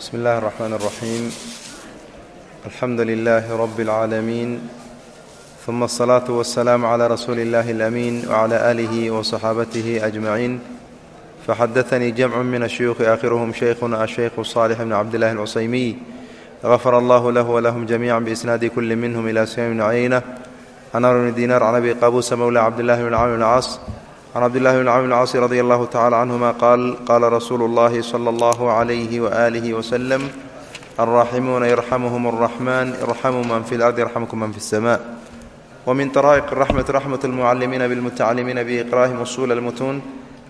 بسم الله الرحمن الرحيم الحمد لله رب العالمين ثم الصلاة والسلام على رسول الله الأمين وعلى آله وصحابته أجمعين فحدثني جمع من الشيوخ آخرهم شيخنا الشيخ الصالح بن عبد الله العصيمي غفر الله له ولهم جميعا بإسناد كل منهم إلى سيام بن عيينة عن بن دينار عن أبي قابوس مولى عبد الله بن عمرو بن العاص can cabdillahi bn camr bn caasi radi allahu tacala canhuma qaal qaala rasuulu اllahi sala allahu calayhi waaalihi wasalam alraaximuuna yarxamuhum alraxman irxamuu man fi lardi yarxamkum man fi اsama wmin طaraa'iq raxmati raxmat اlmucalimiina bilmutacalimiina biiqraa'ihim usuula almutuun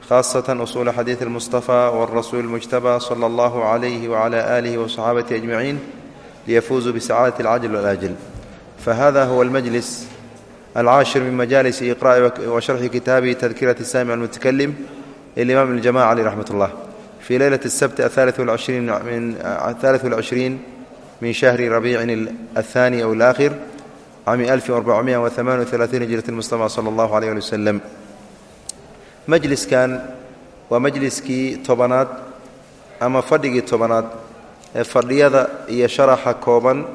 khaasatan usuula xadiidi اlmustafa wاlrasuuli اlmujtaba sala allahu calayhi wacala aalihi waصaxaabatihi ajmaciin liyafuuzuu bisacaadati alcajl wاlaajl fahada huwa almajlis alcaashir min majaalis iqra'i wa sharxi kitaabi tadkirati saamic almutakalim limaam اljamaca caleyh raxmat ullah fii leylati اsabt ahaaliث walcishriin min shahri rabiicin aلthani aw alaakhir cami alfi arbacumiya waamaani waalaaiin hijrat mustafa sala allahu aleyh ali wasalam majliskan waa majliskii tobanaad ama fadhigii tobanaad ee fadhiyada iyo sharaxa kooban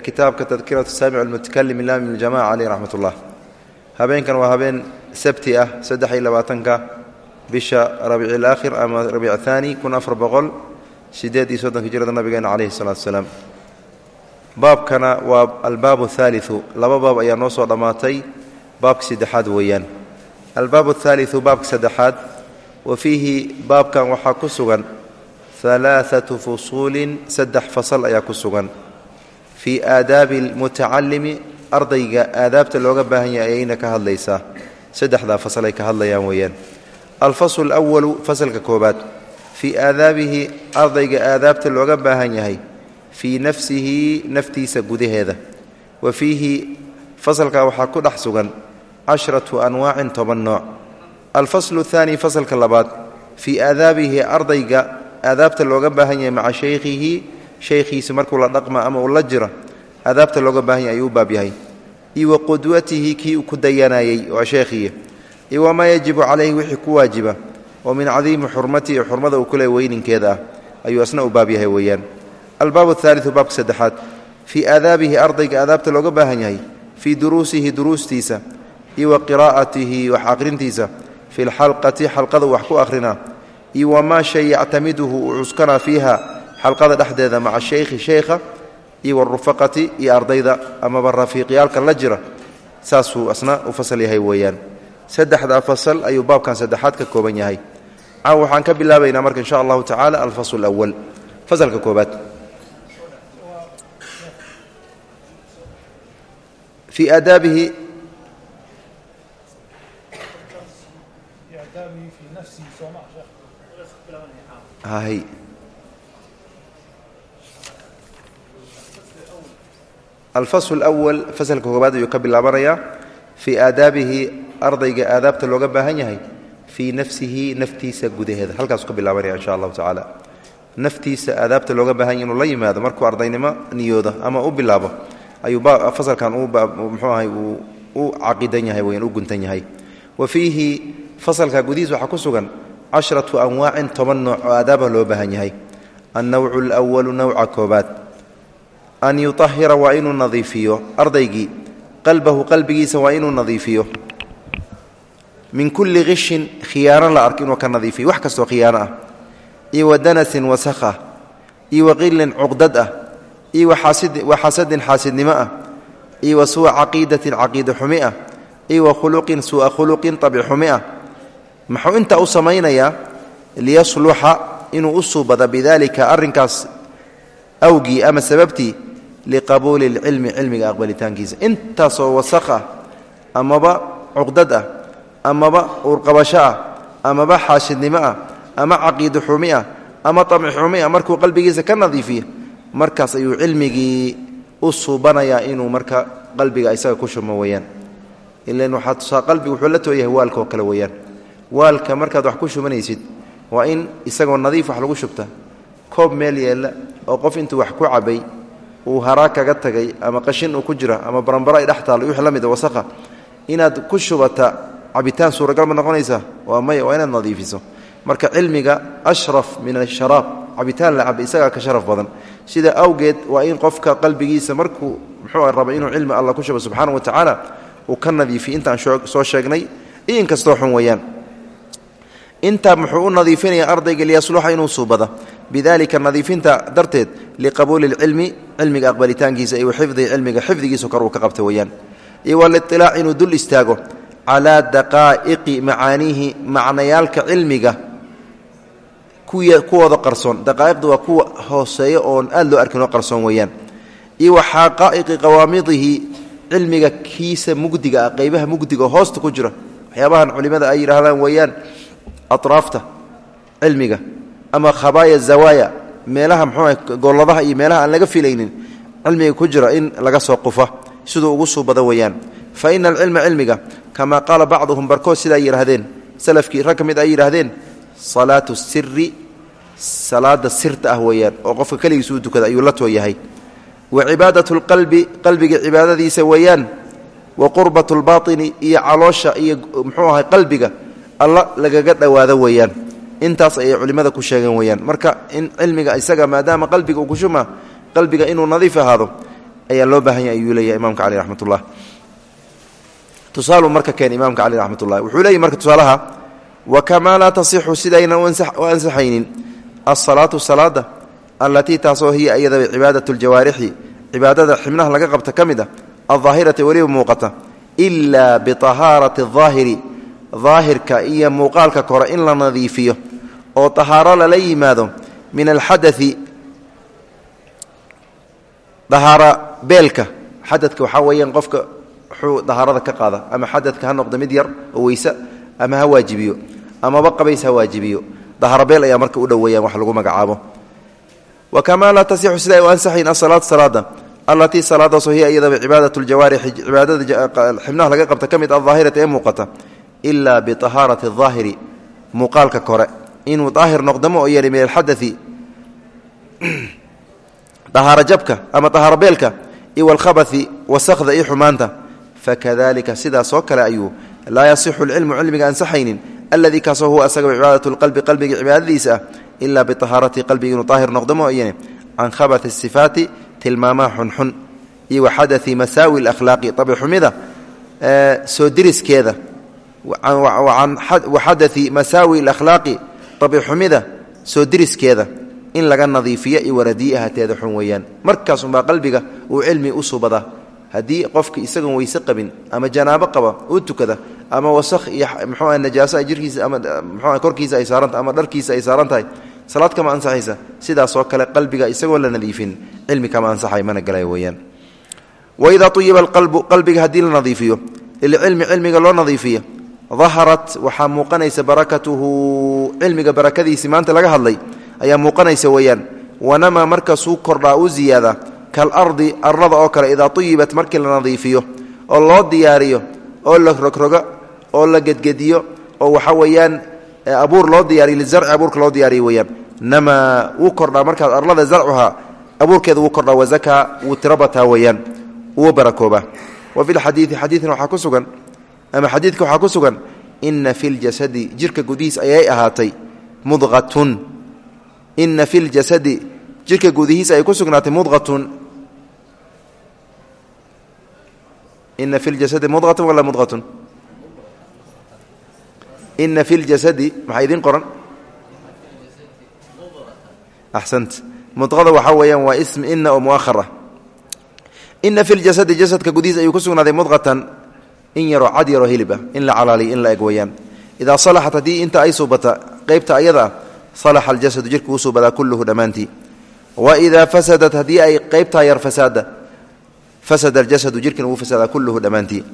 kitaabka tadkiratu saamic almutakalim imaam iljamaca caleyh raxmat ullah habeenkan waa habeen sabti ah saddex iyo labaatanka bisha rabiici alaakhir ama rabiic ahaani kun afar boqol sideed iyo soddonka hijrada nabigeena caleyhi salatu asalaam baabkana waa albaabu athaaliu laba baab ayaa noo soo dhammaatay baabka saddexaad weeyaan. Albaabu athaaliu baabka saddexaad wa fiihi baabkan waxaa ku sugan halaaatu fusuulin saddex fasal ayaa ku sugan fii aadaabi almutacalimi ardayga aadaabta looga baahan yahay ayayna ka hadlaysaa saddexdaa fasal ay ka hadlayaan weeyaan. Alfaslu alawalu fasalka koobaad fii aadaabihi ardayga aadaabta looga baahan yahay. Fii nafsihi naftiisa gudaheeda. Wa fiihi fasalkaa waxaa ku dhex sugan. Cashratu anwaacin toban nooc. Alfaslu athaani fasalka labaad. Fii aadaabihi ardayga aadaabta looga baahan yahay maca shaykhihi shaykhiisa markuu la dhaqma ama uu la jira adaabta looga baahan yahay ayuu u baab yahay. Iyo wa qudwatihi kii uu ku dayanayey waa sheekhiya iyo. Wamaa yajibu calayhi wixii ku waajiba oo min cadiimi xurmatihi xurmada uu kule weyninkeeda ah ayuu asna u baab yahay weeyaan. Albaab athaaliu baabka saddexaad fii aadaabihi ardayga aadaabta looga baahan yahay fii duruusihi duruustiisa. Iyo wa qiraa'atihi wax aqrintiisa fi lxalqati xalqada wax ku akhrinaa. Iyo wamaa shay yactamiduhu uu cuskanaa fiiha xalqada dhexdeeda maca shaykhi sheykha iyo warufaqati iyo ardayda amaba rafiiqyaalka la jira saasuu asna u fasal yahay weeyaan. Saddexdaa fasal ayuu baabkan saddexaad ka kooban yahay. Waxaan ka bilaabaynaa marka insha allahu tacaala alfasl alawal fasalka koobaad fii aadaabihi hay alfasl اwal fasalka koobaad ayuu ka bilaabanayaa fii aadaabihi ardayga aadaabta looga baahan yahay fii nafsihi naftiisa gudaheeda halkaasuu ka bilaabanaya insha allahu tacaala naftiisa aadaabta looga baahan yahy inuu la yimaado markuu ardaynimo niyoodo ama u bilaabo ayuu fasalkan mxuu ahay u caqidan yahay weyan u guntan yahay wa fiihi fasalka gudihiisa waxaa ku sugan cashratu anwaacin toban nooc oo aadaabah loo baahan yahay annawcu an yuahira waa inuu nadiifiyo ardaygii. Qalbahu qalbigiisa waa inuu nadiifiyo. Min kulli qishin khiyaano la ark inuu ka nadiifiyo. Wax kastoo khiyaano ah. Iyo wa danasin wasakh ah iyo wa qilin cuqdad ah. Iyo wa xasadin xaasidnimo ah. Iyo wa suua caqiidatin caqiida ah. Iyo wa khuluqin suua khuluqin tabic xumi ah. Muxuu intaa u samaynayaa? Liyasluxa inuu u suubada bidaalika arrinkaas awgii ama sababtii liqabuuli اlcilmi cilmiga aqbalitaankiisa. Intaasoo wasakh ah amaba cuqdad ah amaba uurqabasho ah amaba xaasidnimo ah ama caqiido xumi ah ama amci xumi ah markuu qalbigiisa ka nadiifiyo markaas ayuu cilmigii u suubanayaa inuu marka qalbiga isaga ku shumo weyaan ilan waxaa tusaa qalbigu wuxuu la tooyahay waalka oo kale weyaan waalka markaad wax ku shumanaysid waa in isagoo nadiif wax lagu shubta koob meel yeella oo qof intuu wax ku cabay uu haraa kaga tagay ama qashin uu ku jira ama barambaro ay dhex taalo wixii la mida wasakha inaad ku shubata cabitaan suuragal ma noqonaysaa? Waa maya waa inaad nadiifiso. Marka cilmiga ashraf min asharaab cabitaan la caba isagaa ka sharaf badan. Sida awgeed waa in qofka qalbigiisa markuu muxuu raba inuu cilmi alla ku shubo subxaana wa tacaala uu ka nadiifiy intaan soo sheegnay inkastoo xun weeyaan. Intaa muxuu u nadiifinaya ardayga liyasluxa inuu suubada bidalika nadiifinta darteed liqabuuli lcilmi cilmiga aqbalitaankiisa iyo xifdihi cilmiga xifdigiisu kor uu ka qabta weeyaan. Iyo waliilaac inuu dul istaago calaa daqaa'iqi macaaniihi macnayaalka cilmiga kuwooda qarsoon. Daqaa'iqda waa kuwa hooseeya oon aad loo arkin oo qarsoon weeyaan. Iyo xaqaa'iqi qawaamidihi cilmiga kiisa mugdiga ah qeybaha mugdiga oo hoosta ku jira. Waxyaabahan culimada ay yidhaahdaan weeyaan atraafta cilmiga ama khabaaya zawaaya meelaha mxuu gooladaha iyo meelaha aan laga filaynin cilmiga ku jira in laga soo qufa siduu ugu suubada weeyaan. Fa ina alcilma cilmiga kamaa qaala bacduhum barkood sidaa yidhaahdeen salafkii rag ka mid ay yidhaahdeen salaatu siri salaada sirta ah weeyaan oo qofka keligiisu u tukada ayuu la too yahay wa cibaadatu lqalbi qalbiga cibaadadiisa weeyaan wa qurbat lbaini iyo caloosha iyo muxuu ahay qalbiga alla lagaga dhowaado weeyaan intaas ayay culimmada ku sheegeen weeyaan. Marka in cilmiga isaga maadaama qalbiga uu kushuma qalbiga inuu nadiif ahaado ayaa loo baahan ayuu leeyahay imaamka cali raxmatullah. Tusaaluu marka keen imaamka cali raxmatullah. Wuxuu leeyahy marka tusaalaha wa kamaa laa tasixu sidayna u ansaxaynin? Alsalaatu salaada allatii taasoo hiya iyadaba cibaadatu ljawaarixi cibaadada xibnaha laga qabta ka mid a aldaahirati weliba muuqata ilaa biahaarati aahiri daahirka iyo muuqaalka kore in la nadiifiyo oo tahaaro lala yimaado min alxadai dahaara beelka. Xadadka waxaa weeyaan qofka wuxuu dahaarada ka qaada ama xadadka ha noqdo mid yar oo weyse ama ha waajibiyo amaba qabays ha waajibiyo. Dahaaro beel ayaa marka u dhow wax lagu magacaabo. Wa kamaa laa tasixu sida ay u ansaxayn asalaatu salaada allatii salaadaasoo hiya iyadaba cibaadat ljawaarixi cibaadada xibnaha laga qabta ka mid aldaahirati ee muuqata ilaa biahaarati aahiri muuqaalka kore inuu daahir noqdamo oo yeeli min alxadai dahaaro jabka ama dahaaro beelka iyo walkhabai wasakda iyo xumaanta. Fakadalika sidaasoo kale ayuu laa yasixu lcilmu cilmiga ansaxaynin alladii kaasoo huwa asagaba cibaadat lqalbi qalbiga cibaadadiisa ah ilaa biahaarati qalbigi inuu daahir noqdamo oo yeli can khabati sifaati tilmaamaha xunxun iyo waxadai masaawi lakhlaaqi abixumida soo diriskeeda waxadai masaawi alakhlaaqi dabixumida soo diriskeeda in laga nadiifiyo iyo waradiiahateeda xun weeyaan. Markaasunbaa qalbiga uu cilmi u subadaa haddii qofka isagoon weyse qabin ama janaabo qaba uu tukada ama wasakh iyo mxuu najaaso jirkiisa ama mxuu korkiisa ay saarantahay ama dharkiisa ay saaran salaad kama ansaxaysa. Sidaasoo kale qalbiga isagoo la nadiifin cilmi kama ansaxay mana galay weeyaan. Waidaa uyiba alqalbu qalbiga haddii la nadiifiyo lilcilmi cilmiga loo nadiifiyo daharat waxaa muuqanaysa barakatuhu. Cilmiga barakadiisii maanta laga hadlay ayaa muuqanaysa weeyaan. Wanamaa markaasuu kordhaa u ziyaada kalardi arlada oo kale idaa uyibat markii la nadiifiyo oo loo diyaariyo oo la rogrogo oo la gedgediyo oo waxa weeyaan abuur loo diyaariyo lizarci abuurka loo diyaariyo weeyaan. Namaa wuu kordhaa markaas arlada zarcuhaa abuurkeeda wuu kordhaa wazakaa wuu tirabataa weeyaan wuu barakoobaa wa fi lxadiidi xadiidna waxaa ku sugan ama xadiidka waxaa ku sugan ina fi ljasadi jirka gudihiis ayay ahaatay mudqatun ina fi ljasadi jirka gudihiis ayay ku sugnaatay mudqatun ina fi ljasadi mudqatun wala mudqatun ina fi ljasadi maxaa idiin qoran? Axsant. Mudqada waxaa weeyaan ism ina oo muahar ah ina jasadka gudihiis ayuu ku sugnaaday mudqatan in yaroo cad yaroo hilib ah in la calaaliyo in la eg idaa salaxat haddii inta ay suubata qeybta ayada salaxa aljasadu jirka wuu suubadaa kulluhu dhammaantii. Wa fasadat haddii ay qeybtaa yar fasaada fasada aljasadu jirkina wuu fasaadaa kulluhu dhammaantii.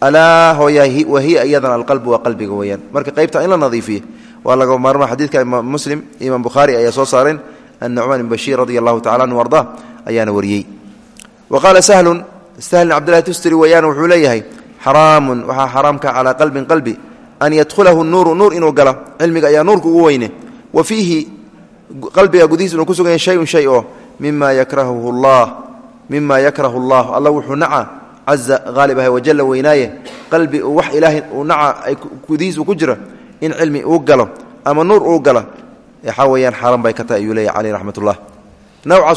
Alaa hooyaa wahiya iyadan alqalbu waa qalbiga weeyaan. Marka qeybta in la nadiifiye waa laga maarma xadiidka muslim imaam bukhaari ayaa soo saareen an nucmaan ibn bashiir radi allahu tacala anhu arda ayaana wariyey. Wa qaala sahlun sahlin cabdillahi tustri weeyaan wuxuu leeyahay xaraamun waxaa xaraamka calaa qalbin qalbi an yadhulahu nuuru nuur inuu gala cilmiga ayaa nuurka ugu weyne. Wa fiihi qalbiga gudihiis inuu ku sugan yahay shayun shay oo mima yakrahuhu llah mima yakrahu allah. Alla wuxuu naca caza haalib ah wajalla weynaaye. Qalbi uu wax ilaahay uu naca ay gudihiis uu ku jira in cilmi uu galo ama nuur uu gala waxaa bay ka tahay ayuu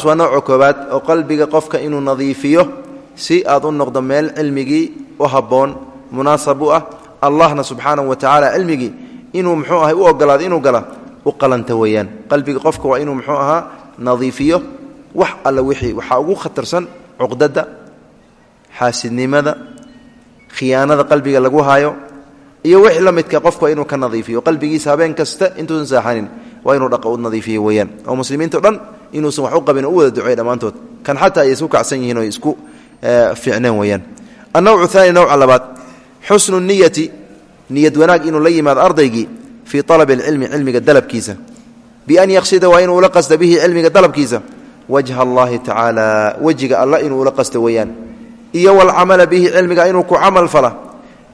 waa nooca koobaad oo qalbiga qofka inuu nadiifiyo si aad u noqdo meel cilmigii u habboon munaasab u ah allahna subxaanahu wa tacaala cilmigii inuu muxuu ahay u ogolaado inuu gala u qalanta weeyaan. Qalbiga qofka waa inuu muxuu ahaa nadiifiyo wax alla wixii waxaa ugu khatarsan cuqdada xaasidnimada khiyaanada qalbiga lagu haayo iyo wix la midka qofku waa inuu ka nadiifiyo. Qalbigiisa habeen kasta intuusan saaxanin waa inuu dhaqa u nadiifiyo weeyaan. Oo muslimiinto dhan inuusan wax u qabin oo u wada duceey dhammaantood. Kan xataa ay isku kacsan yihiin oo isku ficneen weeyaan. Annawcu haani nowca labaad xusnu niyati niyad wanaag inuu la yimaado ardaygii fii alabi alcilmi cilmiga dalabkiisa. Bian yaqsida waa inuu ula qasta bihi cilmiga dalabkiisa. Wajha allahi tacaala wejiga alla inuu ula qasto weeyaan. Iyo walcamala bihi cilmiga inuu ku camal fala.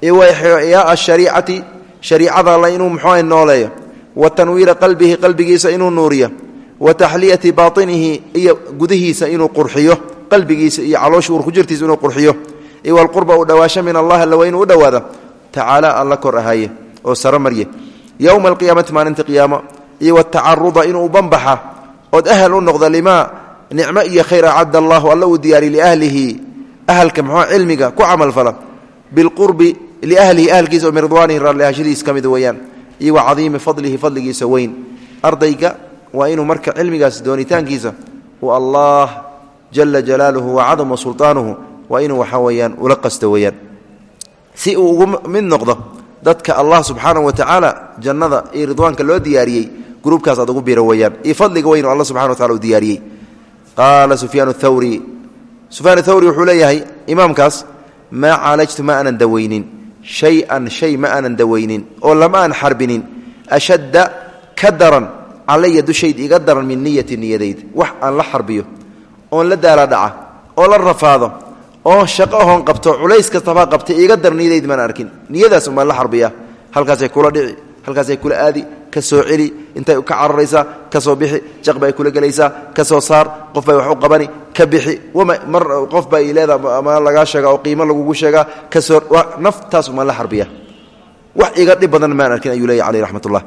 Yaa ashariicati shariicada alla inuu muxuu nooleeyo. Wa tanwiira qalbihi qalbigiisa inuu nuuriyo. Wa taxliyati bainihi iyo gudihiisa inuu qurxiyo qalbigiisa iyo caloosh urkujirtiisa inuu qurxiyo. Iyo walqurba u dhowaasho min allahi alla waa u dhowaada tacaala alla kor ahaaye oo saro marye. Yowma alqiyaamati maalinta qiyaamo. Iyo watacaruda inuu banbaxa. Ood ahal u noqdo limaa nicmo iyo khayr acadda allahu alla uu diyaariy liahlihi ahalka muxuu cilmiga ku camalfala bilqurbi liahlihi ahalkiisa oo min ridwaanihi raallihashadiis ka mid weeyaan. Iyo wa cadiimi fadlihi fadligiisa weyn. Ardayga waa inuu marka cilmigaas doonitaankiisa uu allah jala jalaaluhu wa cadama sulطaanuhu waa inuu waxaa weyaan ula qasto weeyaan. Si uu ugu mid noqdo dadka allah subxaanahu wa tacaala jannada iyo ridwaanka loo diyaariyey gruubkaas aad ugu biro weeyaan. Iyo fadliga weyn oo alla subxana wa tacala u diyaariyey. Qaala sufyaan thawri sufyaan thawri wuxuu leeyahay imaamkaas maa caalajtu ma aanan daweynin shay-an shay ma aanan daweynin oo lama aan xarbinin ashadda ka daran calaya dushayd iga daran min niyati niyadayd. Wax aan la xarbiyo oon la daala dhaca oo la rafaado oo shaqo ahoon qabto culays kastabaa qabtay iga dar niyadayd maan arkin. Niyadaas umaan la xarbiya halkaasay kula dhici halkaasay kula aadi ka soo celi intay ka cararaysaa ka soo bixi jaq bay kula gelaysaa ka soo saar qof bay wax u qabani ka bixi. Mar qof baa leeda ama lagaa sheega oo qiimo lagugu sheegaa ka soo naftaas umaan la xarbiya wax iga dhib badan maan arkin ayuu leeya caleyh raxmat ullah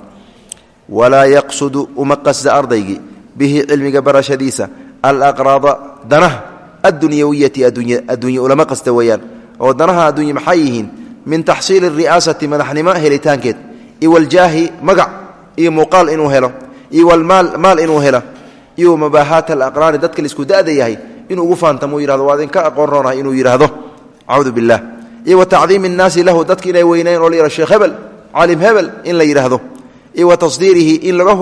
walaa yaqsudu uma qasda ardaygii bihi cilmiga barashadiisa alaqraada danaha addunyawiyati addunya ulama qasta weeyaan oo danaha addunya maxay yihiin? Min taxsiili ri'aasati madaxnimo helitaankeed. Iyo waljaahi magac iyo muuqaal inuu helo iyo walmaal maal inuu helo iyo mabaahaat alaqraani dadka la isku da'da yahay inuu ugu faantamo yihahdo waa idinka aqoon roonahay inuu yidhaahdo acuudu billah iyo wa tacdiimi innaasi lahu dadka inay weynayn oo la yihahdo sheekh hebel caalim hebel in la yidhaahdo iyo wa tasdiirihi in laga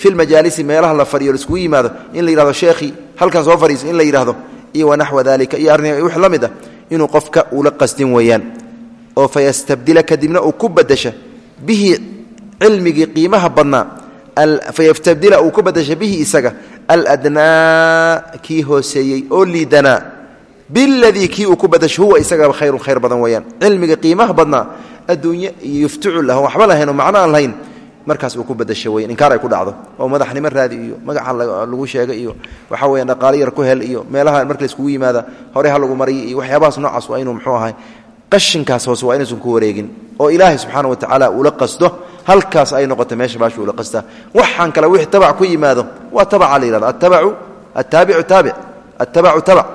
fi lmajaalisi meelaha la fadhiyo laiskugu yimaado in la yihahdo sheekhii halkan soo fadhiisa in la yidhahdo iyo wanaxwa dalika iyo arrin wix la inuu qofka ula qasdin weeyaan oo fayastabdila kadibna uu ku badasha bihi cilmigii qiimaha badnaa fayastabdila uu ku badasha bihi isaga aladnaa kii hooseeyey oo liidanaa biladii kii uu ku badasho huwa isagaba khayrun khayr badan weeyaan cilmiga qiimaha badnaa adduunye iyo yuftucu lah waxba lahayn oo macno lahayn markaas uu ku badasho weyan inkaar ay ku dhacdo. Oo madaxnimo raadi iyo magaca lagu sheega iyo waxa weya dhaqaalo yar ku hel iyo meelaha marka laiskugu yimaada hore ha lagu mariy iyo waxyaabahaas noocaas waa inuu muxuu ahay qashinkaas hoose waa inuusan ku wareegin. Oo ilaahay subxaana wa tacaala ula qasdo halkaas ay noqoto meesha baashu ula qastaa. Waxaan kale wix tabac ku yimaado waa tabaca la yihahdo attabacu attaabicu taabic attabacu tabac.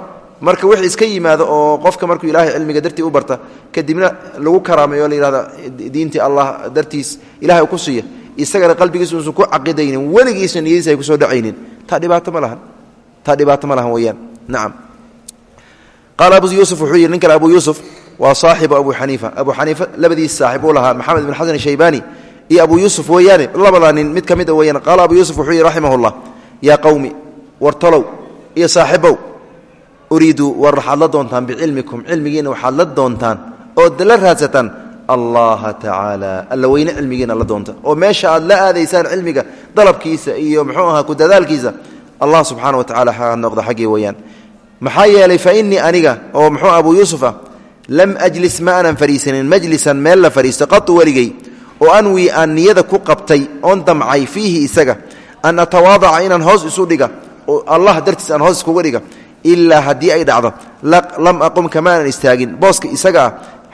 Marka wix iska yimaado oo qofka markuu ilaahay cilmiga dartii u barta kadibna lagu karaameeyo la yihahda diintii allah dartiis ilahay ku siiya isagana qalbigiisa uusan ku caqidaynin weligiisna niyadiisa ay ku soo dhacaynin. Taa dhibaato ma lahan. Taa dhibaato ma lahan weeyaan. Nacam qaala abu yuusuf wuxuu yidhi nin kale abu yuusuf waa saaxibu abu xaniifa. Abu xaniifa labadiis saaxib uu lahaa maxamed ibn xasan shaybani iyo abu yuusuf weeyaane labadaa nin mid ka mid a weyaan abu yuusuf wuxuu yidhi raximahullah yaa qowmi wartalow iyo saaxibow uriidu war waxaad la doontaan bicilmikum cilmigiina waxaad la doontaan ood la raadsataan allaha tacaala alla weyne cilmigiina la doonta. Oo meesha aad la aadaysaan cilmiga dalabkiisa iyo muxuu ahaa ku dadaalkiisa allah subxana wa tacala ha noqda xaggii weeyaan maxaa yeelay fa innii aniga oo muxuu abu yuusuf ah lam ajlis ma aanan fadhiisanin majlisan meel la fadhiisto qatu weligey oo anwii aan niyada ku qabtay oon damcay fiihi isaga an atawaadaca inaan hoos isu dhiga oo allah dartiis hoos iskuga dhiga ilaa haddii ay dhacdo lam aqum kamaanan istaagin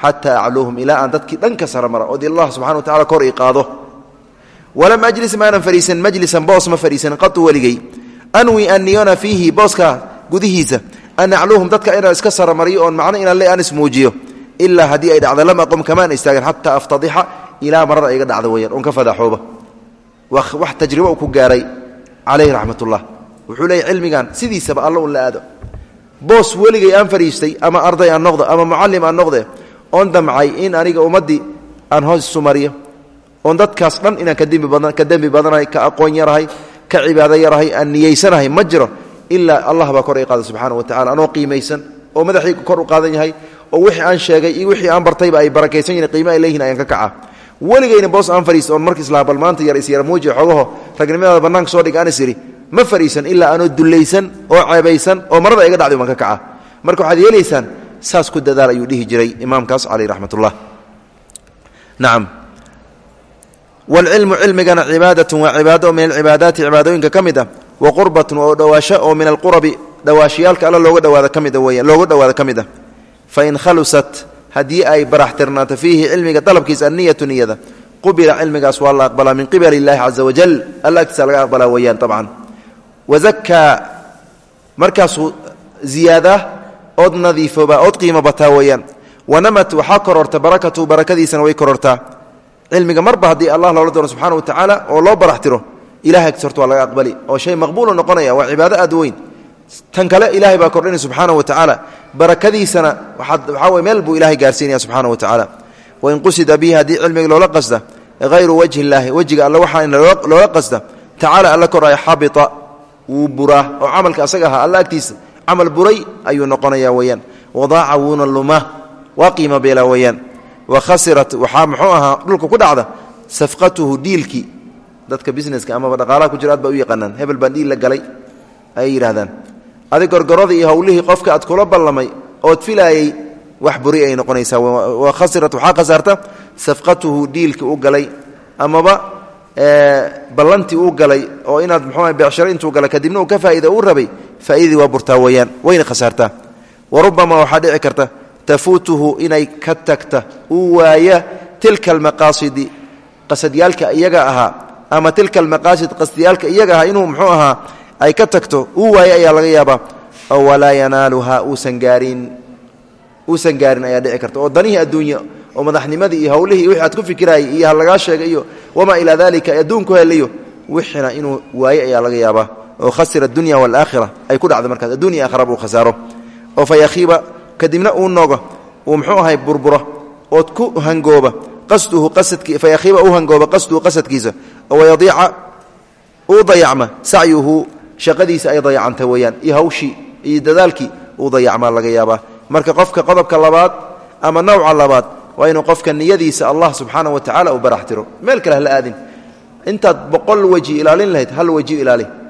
xataa acluuhum ilaa aan dadkii dhanka sara mara ood allah subxana wa tacala kor ii qaado walam ajlis maanan fadhiisan majlisan boos ma fadhiisan qatu weligey anwi anniyona fiihi booska gudihiisa an acluuhum dadka inaan iska saramariyo oon macno inaan le aan ismuujiyo ilaa haddii ay dhacdo lam aqum kamaan istaagin xataa aftadixa ilaa marada iga dhacda weyaan oon ka fadaxooba wax tajribo uu ku gaaray calayhi raxmatullah wuxuu leeyay cilmigan sidiisaba alla un la aado boos weligay aan fadhiistay oon damcay in aniga ummaddii aan hoos isu mariyo oon dadkaas dhan inaan ka dembi badanahay ka aqoon yarahay ka cibaado yarahay aan niyeysanahay ma jiro ilaa allah baa kor i qaada subxaana wa tacala anoo qiimaysan oo madaxaygu kor u qaadan yahay oo wixii aan sheegay iyo wixii aan bartayba ay barakaysan yihiin qiima ay leeyihiin ayaan ka kaca. Weligayna boos aan fadhiista oon marka islaa bal maanta yar isyara muuji xogaho ragnimadaada bannaanka soo dhig aan is ma fadhiisan ilaa anoo dullaysan oo ceebaysan oo marada iga dhacday baan ka kaca. Marka waxaad yeelaysaan saas ku dadaal ayuu dhihi jiray imaamkaas caleyh raxmatullah. Nacam waalcilmu cilmigana cibaadatun waa cibaado min alcibaadaati cibaadooyinka ka mid ah wa qurbatun oo dhowaasho oo min alqurabi dhawaashiyaalka alla looga dhawaada ka mida weya looga dhowaada ka mid ah. Fain khalusat haddii ay baraxtirnaato fiihi cilmiga dalabkiisa anniyatu niyada qubila cilmigaas waa la aqbalaa min qibali illahi caza wajal alla agtiisa laga aqbalaa weeyaan abcan wazakaa markaasuu ziyaadaa ood nadiifoobaa ood qiimo bataa weeyaan. Wanamat waxaa kororta barakatu barakadiisana way korortaa. Cilmiga marba haddii allah loola doono subxana wa tacaala oo loo baraxtiro ilahay agtiis waa laga aqbali. Oo shay maqbuulu noqonaya waa cibaado aad weyn. Tan kale ilaahay baa kordhinay subxaana wa tacaala barakadiisana waxaa wey meel buu ilahay gaarsiinaya subxaana wa tacaala wain qusida bihi haddii cilmiga loola qasda hayru wajhi illaahi wejiga alle waxaa loola qasda tacaala alla koraya xabita wuu buraa oo camalka asaga ahaa alla agtiisa camal buray ayuu noqonaya weeyaan. Wadaaca wuuna luma waa qiimo beela weeyaan. Wa khasirat waxaa muxuu ahaa dhulka ku dhacda safqatuhu dhiilkii dadka busineska amaba dhaqaalaha ku jira aad baa u yaqaanaan hebel baan dhiil la galay ayay yidhahdaan adig gorgoradii iyo howlihii qofka aad kula ballamay ood filaayey wax buri ay noqonaysaa. Wa khasirat waxaa khasaarta safqatuhu dhiilkii u galay amaba ballantii uu galay oo inaad mxuu becsharo intuu galay kadibna uu ka faa'iida uu rabay faa'iidadii waa burtaa weeyaan wayna khasaartaa. Wa rubbama waxaa dhici karta tafuutuhu inay ka tagta uu waaya tilka almaqaasidi qasadyaalka iyaga ahaa ama tilka almaqaasid qasdiyaalka iyaga ahaa inuu muxuu ahaa ay ka tagto uu waayo ayaa laga yaabaa. Oo walaa yanaaluhaa uusan gaarin uusan gaarin ayaa dhici karta. Oo danihii adduunya oo madaxnimadii iyo hawlihii wixii aad ku fikiraayay iyo ha lagaa sheegay iyo wamaa ilaa dalika adduunku helayo wixina inuu waayo ayaa laga yaabaa oo khasira adunya waalaakhira ay ku dhacdo markaas. Addunya aakhiraba uu khasaaro. Oo fa yakhiiba uu nogo uu muxuu ahay burburo ood ku hangooba qasduhu qasadki fa yakhiiba uu hangooba qasduhu qasadkiisa. Oo wayadiica uu dayacma sacyuhu shaqadiisa ay dayacanta weeyaan iyo hawshii iyo dadaalkii uu dayacmaa laga yaabaa. Marka qofka qodobka labaad ama nawca labaad waa inuu qofka niyadiisa allah subxaana wa tacala uu baraxtiro. Meel kale hala aadin. Intaad boqol weji ilaalin lahayd hal weji ilaali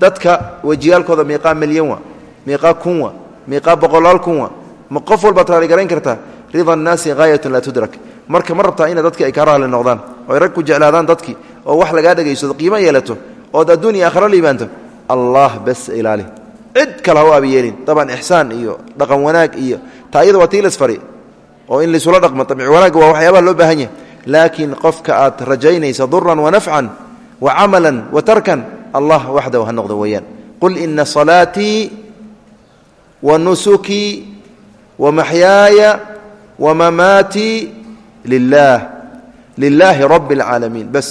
dadka wejiyaalkooda miiqaa milyan wa miiqaa kun wa miiqaa boqolaal kun wa ma qof walbaad raaligarayn kartaa rida annaasi haayatun laa tudrak. Marka ma rabtaa ina dadki ay kaa raali noqdaan oy rag ku jeclaadaan dadkii oo wax lagaa dhegaysado qiimo yeelato ood adduun iyo aakhara liibaanto allah bes ilaali. Cid kale ha u abiyeelin daban ixsaan iyo dhaqan wanaag iyo taa iyada waa tiilasfari oo in laysula dhaqmo abci wanaagga waa waxyaabaha loo baahan yahay. Laakiin qofka aad rajaynaysa duran wanafcan wa camalan wa tarkan allah waxdahu ha noqdo weeyaan. Qul ina salaatii wa nusukii wa maxyaaya wa mamaatii lilah lilaahi rabbi اlcaalamiin bas.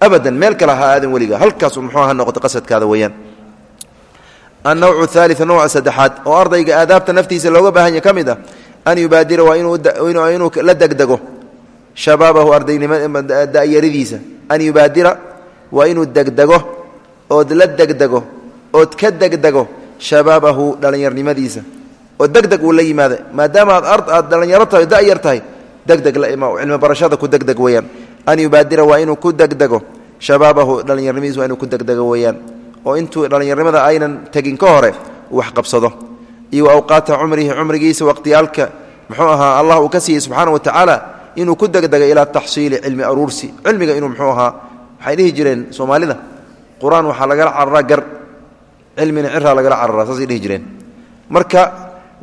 Abadan meel kale ha aadan weliga. Halkaasu muxuu ha noqota qasadkaada weeyaan. Annawcu haali nowca saddexaad. Oo ardayga aadaabta naftiisa looga baahanya ka mid ah an yubaadira waa inuu la degdego shabaabahu ardaynimodayaridiisa an yubaadira waa inuu degdego ood la degdego ood ka degdego shabaabahu dhallinyarnimadiisa oo degdeg uu la yimaada maadaama aad dhallinyaro tahay dayar tahay degdeg la ima cilmi barashada ku degdeg weeyaan. An yubaadira waa inuu ku degdego shabaabahu dhallinyarnimadiisa waa inuu ku degdego weeyaan. Oo intuu dhallinyarnimada aynan tegin ka hore uu wax qabsado. Iyo awqaata cumrihi cumrigiisa waqhtiyaalka muxuu ahaa allah uu ka siiyey subxaana wa tacaala inuu ku degdego ilaa taxsiili cilmi aruursi cilmiga inuu muxuu ahaa waxay dhihi jireen soomaalida qur'aan waxaa lagala cararaa gar cilmina ciraa lagala cararaa saasay dhihi jireen. Marka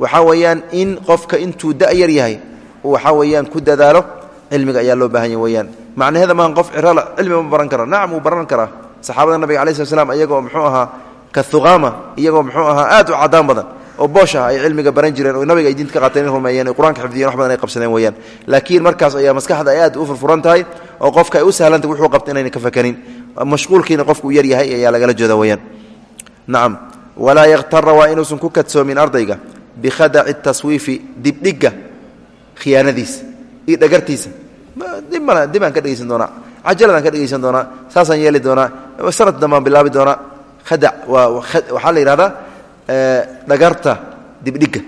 waxaa weeyaan in qofka intuu da'yar yahay waxaa weeyaan ku dadaalo cilmiga ayaa loo baahan yahy weyaan macnaheeda maaha qof cirala cilmi ma baran kara nacam wuu baran karaa. Saxaabada nabiga alai slat slam iyagoo muxuu ahaa ka huqaama iyagoo muxuu ahaa aad u cadaan badan oo boosh ah ay cilmiga baran jireen oo nabiga ay diinta ka qaateen rumeeyeen o qur'aanka xifdiyen wax badan ay qabsadeen weyaan laakiin markaas ayaa maskaxda aad u furfuran tahay oo qofka ay u sahlantay wuxuu qabta inayna ka fakarin mashquulkiina qofku u yar yahay ayaa lagala jooda weyaan nacam walaa yakhtara waa inuusan ku kadsoomin ardayga bikhadaci taswiifi dibdhigga khiyaanadiisa iyo dhagartiisa. Dib male dib aan ka dhegeysan doonaa. Cajaladaan ka dhegeysan doonaa saasaan yeeli doonaa sanad dambaan bilaabi doonaa. Khadac waa waxaa la yidhahdaa dhagarta dibdhigga.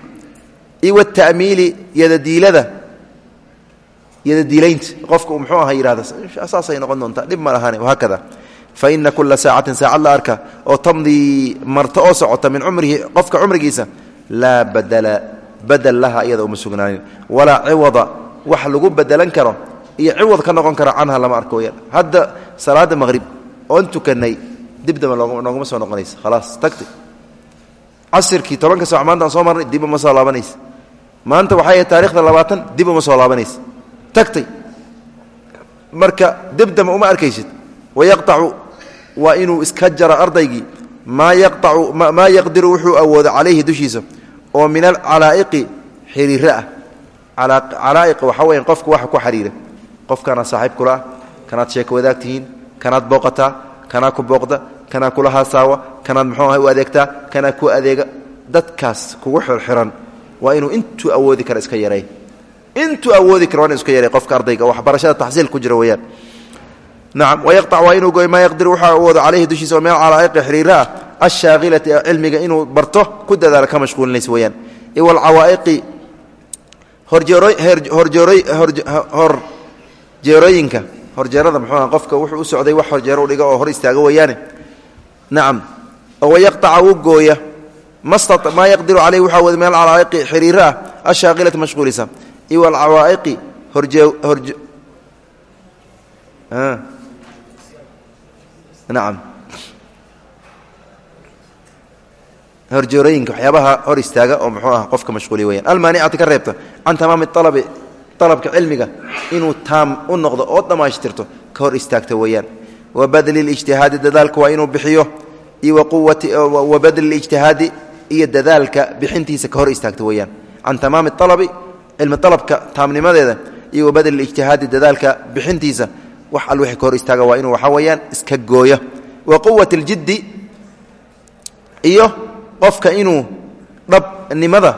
Iyo wata'miili yadadiilada yadadiilaynta qofka uu muxuu aha yihahda saasay noqon doontaa? Dhib ma lahaani wahaakada fa ina kula saacatin saacad la arka oo tamdii marto oo socota min cumrihi qofka cumrigiisa laa badala badel laha iyada uma sugnaanin. Walaa ciwada wax lagu bedelan karo iyo ciwad ka noqon kara canha lama arko weyaan hadda salaada maqhrib oon tukanay dib damba nooguma soo noqonaysa. Khalaas tagtay casirkii tobanka saac maanta aan soo marnay dib uma soo laabanaysa. Maanta waxay ahayd taarikhda labaatan dib uma soo laabanaysa. Tagtay. Marka dib damba uma arkaysid. Wayaqtacu waa inuu iska jara ardaygii maa yaqtacu maa yaqdiru wuxuu awoodo calayhi dushiisa oo min alcalaa'iqi xiriire ah. Calaa'iq waxaa weya qofka waxa ku xiriira. Qofkanaad saaxiib kula ah kanaad sheeko wadaag tihiin kanaad booqataa kanaa ku booqda kanaa kula haasaawa kanaad muxuu aha u adeegtaa kanaa ku adeega dadkaas kugu xirxiran. Waa inuu intuu awoodi kara iska yaray. Intuu awoodi kara waa iska yaray qofka ardayga. Waxbarashada taxsiil ku jira weyaan nacam wayaqtac waa inuu goy maa yaqdir waxaa awoodo calayhi dushiisa oo min alcalaa'iqi xiriira ah alshaakilati ee inuu barto ku dadaalo ka mashquulinaysa weyaan iwalcawaa'iqi horjeerooyinka horjeerada muxuuha qofka wuxuu u socday wax horjeero u dhiga oo hor istaaga weeyaane nacam wayaqtaca wuu gooya. Maa yaqdiru caleyhi waxaa wada min alcalaa'iqi xiriira ah alshaakilati mashquulisa iwa alcawaa'iqi horje nacam horjeerooyinka waxyaabaha hor istaaga oo muxuu ah qofka mashquuliya weyaan almaanicati ka reebta can tamaami alabi alabka cilmiga inuu taam u noqdo oo dhammaystirto ka hor istaagto weeyaan wa badli lijtihaadi dadaalka waa inuu bixiyo iyo wa badli lijtihaadi iyo dadaalka bixintiisa ka hor istaagto weeyaan. Can tamaami alabi cilmi alabka taamnimadeeda iyo wa badli lijtihaadi dadaalka bixintiisa wax al wixii ka hor istaaga waa inuu waxaa weeyaan iska gooyo. Wa quwati اljiddi iyo qofka inuu dhabnimada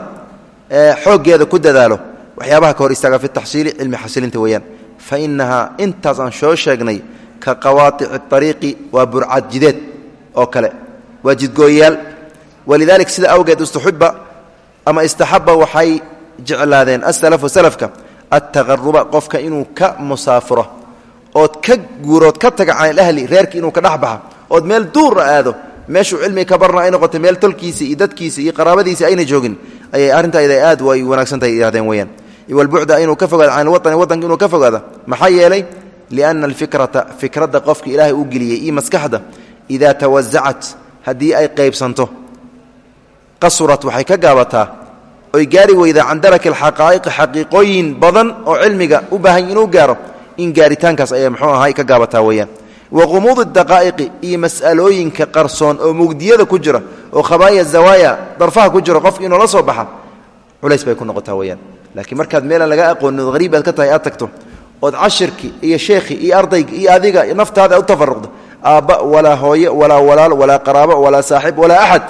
xooggeeda ku dadaalo waxyaabaha ka hor istaaga fi taxsiili cilmi xasilinta weeyaan. Fa inahaa intaas aan soo sheegnay ka qawaaici ariiqi waa burcad jideed oo kale. Waa jidgooyayaal. Walidalik sida awgeed istuxiba ama istaxaba waxay jeclaadeen asalafu salafka altaqaruba qofka inuu ka musaafuro ood ka guurood ka taga can ilahli reerki inuu ka dhexbaxa ood meel duura aado meeshuu cilmiga ka barna ay noqotay meel tolkiisa iyo dadkiisa iyo qaraabadiisa ayna joogin ayay arrintaayda aad way wanaagsan tahay yidhahdeen weyaan walbucda inuu ka fogaado can ilwaطani wadanka inuu ka fogaado maxaa yeelay lianna alfikrata fikradda qofka ilaahay uu geliyey iyo maskaxda idaa tawasacat haddii ay qaybsanto qasurat waxay ka gaabataa oy gaari weydaa can daraki alxaqaa'iqi xaqiiqooyin badan oo cilmiga u baahan inuu gaaro in gaaritaankaas ayay muxuu ahay ka gaabataa weeyaan wa qumuud daqaa'iqi iyo mas'alooyinka qarsoon oo mugdiyada ku jira oo khabaaya zawaaya darfaha ku jira qofka inuu la soo baxa culays ku noqotaa weyaan laakiin markaad meelaan laga aqoonin od hariib ka tahay aad tagto ood cashirkii iyo sheekhii iyo ardayga iyo adiga naftaada u tafaruqdo aabba walaa hooye walaa walaal walaa qaraabo walaa saaxib walaa axad.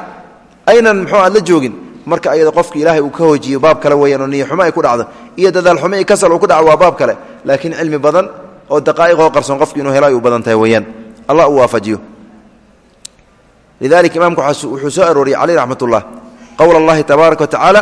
Aynan muxuu la joogin? Marka ayada qofka ilaahay uu ka hoojiyo baab kale weyaan oo niyo xumo ay ku dhacdo. Iyo dadaal xumo iyo kasal uu ku dhaco baab kale. Laakiin cilmi badan oo daqaa'iqoo qarsoon qofki inuu helo u badan tahay weeyaan. Allah uu waafajiyo. Lidalika imaamku wuxuu soo arooriyey caleyh raxmat ullah qowla tabaaraka wa tacaala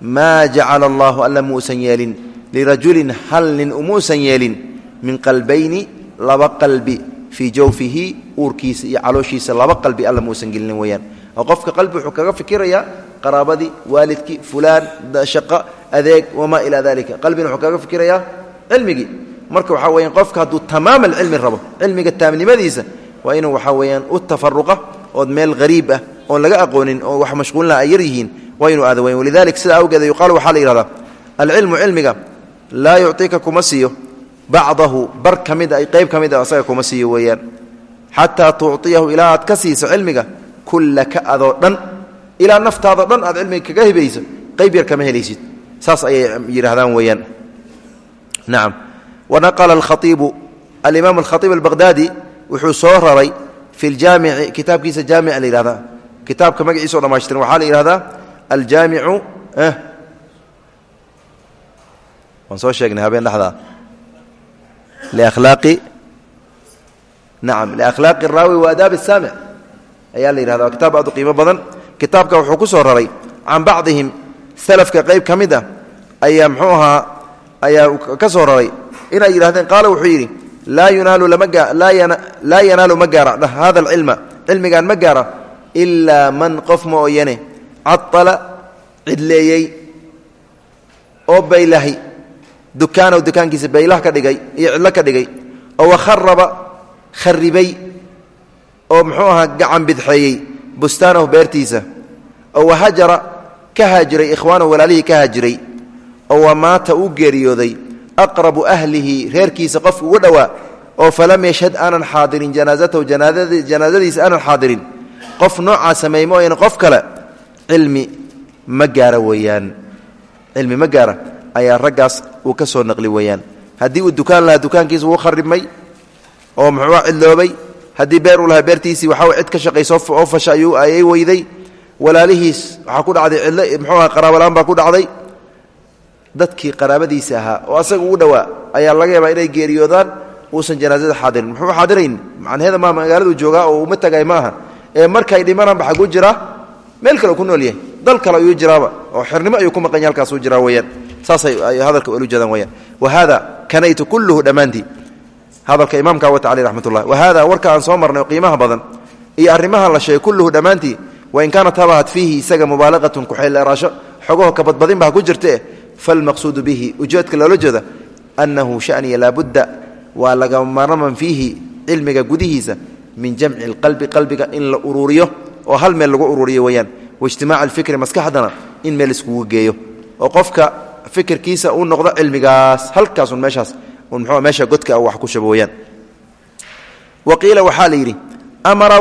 maa jacala alla muusan yeelin lirajulin hal nin umuusan yeelin min qalbayni laba qalbi fii jawfihi uurkiisa iyo calooshiisa laba qalbi alla muusan gelinin weeyaan. Oo qofka qalbi wuxuu kaga fikirayaa qaraabadii waalidkii fulaan shaqo adeeg wamaa ilaa dalika qalbina wuxuu kaga fikirayaa cilmigii. Marka waxaa weyaan qofka hadduu tamaam alcilmi rabo cilmiga taamnimadiisa waa inuu waxaa ah laga aqoonin oo wax mashquulina ay yar yihiin waa inuu aado weyan walidalik awgeeda yuqaalu waxaa la yihahdaa alcilmu cilmiga laa yucطika kuma siiyo. Bacdahu bar ka mid a qayb ka mid a asaga kuma siiyo weeyaan. Xataa tucطiyahu ilaa aad ka siiso cilmiga kullaka adoo dhan. Ilaa naftaadoo dhan aad cilmiga kaga hibayso qayb yar kama helaysid. Saas ayay yidhaahdaan weeyaan. Nacam wanaqala alkhaiibu alimaam alkhaiib albaqhdaadi wuxuu soo raray fi ljaamici kitaabkiisa jaamic la yihahdaa waan soo sheegnay habeen dhexdaa liakhlaaqi. Nacam liakhlaaqi araawi wa adaab asaamic ayaa la yihahda waa kitaab aad u qiimo badan. Kitaabka wuxuu ku soo raray can bacdihim. Salafka qayb ka mid ah ayaa muxuu ahaa ayaa ka soo raray. Inay yidhahdeen qaala wuxuu yidhi laa yunaalu laa yanaalu ma gaara. Hada alcilma cilmigaan ma gaara man qof mooyane caala cidleeyey oo baylahay dukaanow dukaankiisa baylah ka dhigay iyo cidlo ka dhigay oo wakharaba kharibay oo muxuu ahaa gacan bidxeeyey bustaanahu beertiisa oo wahajara ka haajiray ikhwaanahu walaalihii ka haajiray oo wamaata uu geeriyooday aqrabu ahlihi reerkiisa qofka ugu dhowaa oo falam yashhad aanan xaadirin janaasatahu janaasadiisa aanan xaadirin. Qof noocaa sameey mooyane qof kale cilmi ma gaara weeyaan. Cilmi ma gaara ayaa raggaas uu ka soo naqli weeyaan haddii uu dukaan lahaa dukaankiisa wuu kharibmay oo muxuua cidloobay. Haddii beer uu lahaa beertiisii waxaa cid ka shaqaysa oo fasha ayuu ayay weyday. Walaalihiis waxaa ku dhacday cidlo muxuu aha qaraabolaan baa ku dhacday. Dadkii qaraabadiisa ahaa oo asaga ugu dhowaa ayaa laga yaabaa inay geeriyoodaan uusan janaasada xaadirin muxuu xaadirayn macnaheeda maa magaaladuu joogaa oo uma tagay ma ee markay dhimananba xaguu jiraa meel kale ku nool yahay. Dal kale ayuu jiraaba oo xirnimo ayuu ku maqan yahay halkaasuu jiraa weyaan saasay ay hadalka ulu jeedaan weyaan wa haada kanaytu kulluhu dhammaantii hadalka imaamka wata caleyh raxmat ullah wa haada warka aan soo marnay oo qiimaha badan iyo arrimaha la sheegay kulluhu dhammaantii wain kaanat habahat fiihi isaga mubaalaqatun kuxeeleeraasho xogaho kabadbadinba ha ku jirtae falmaqsuudu bihi. Ujeedka loola jeeda annahu shaniya laabudda waa laga maraman fiihi cilmiga gudihiisa min jamci alqalbi qalbiga in la uruuriyo oo hal meel lagu uruuriyo weyaan waijtimaac alfikri maskaxdana in fikirkiisa uu noqdo cilmigaas. Halkaasun meeshaas mxu meesha godka wax ku shabo weyaan wa qiila waxaa la yidhi amara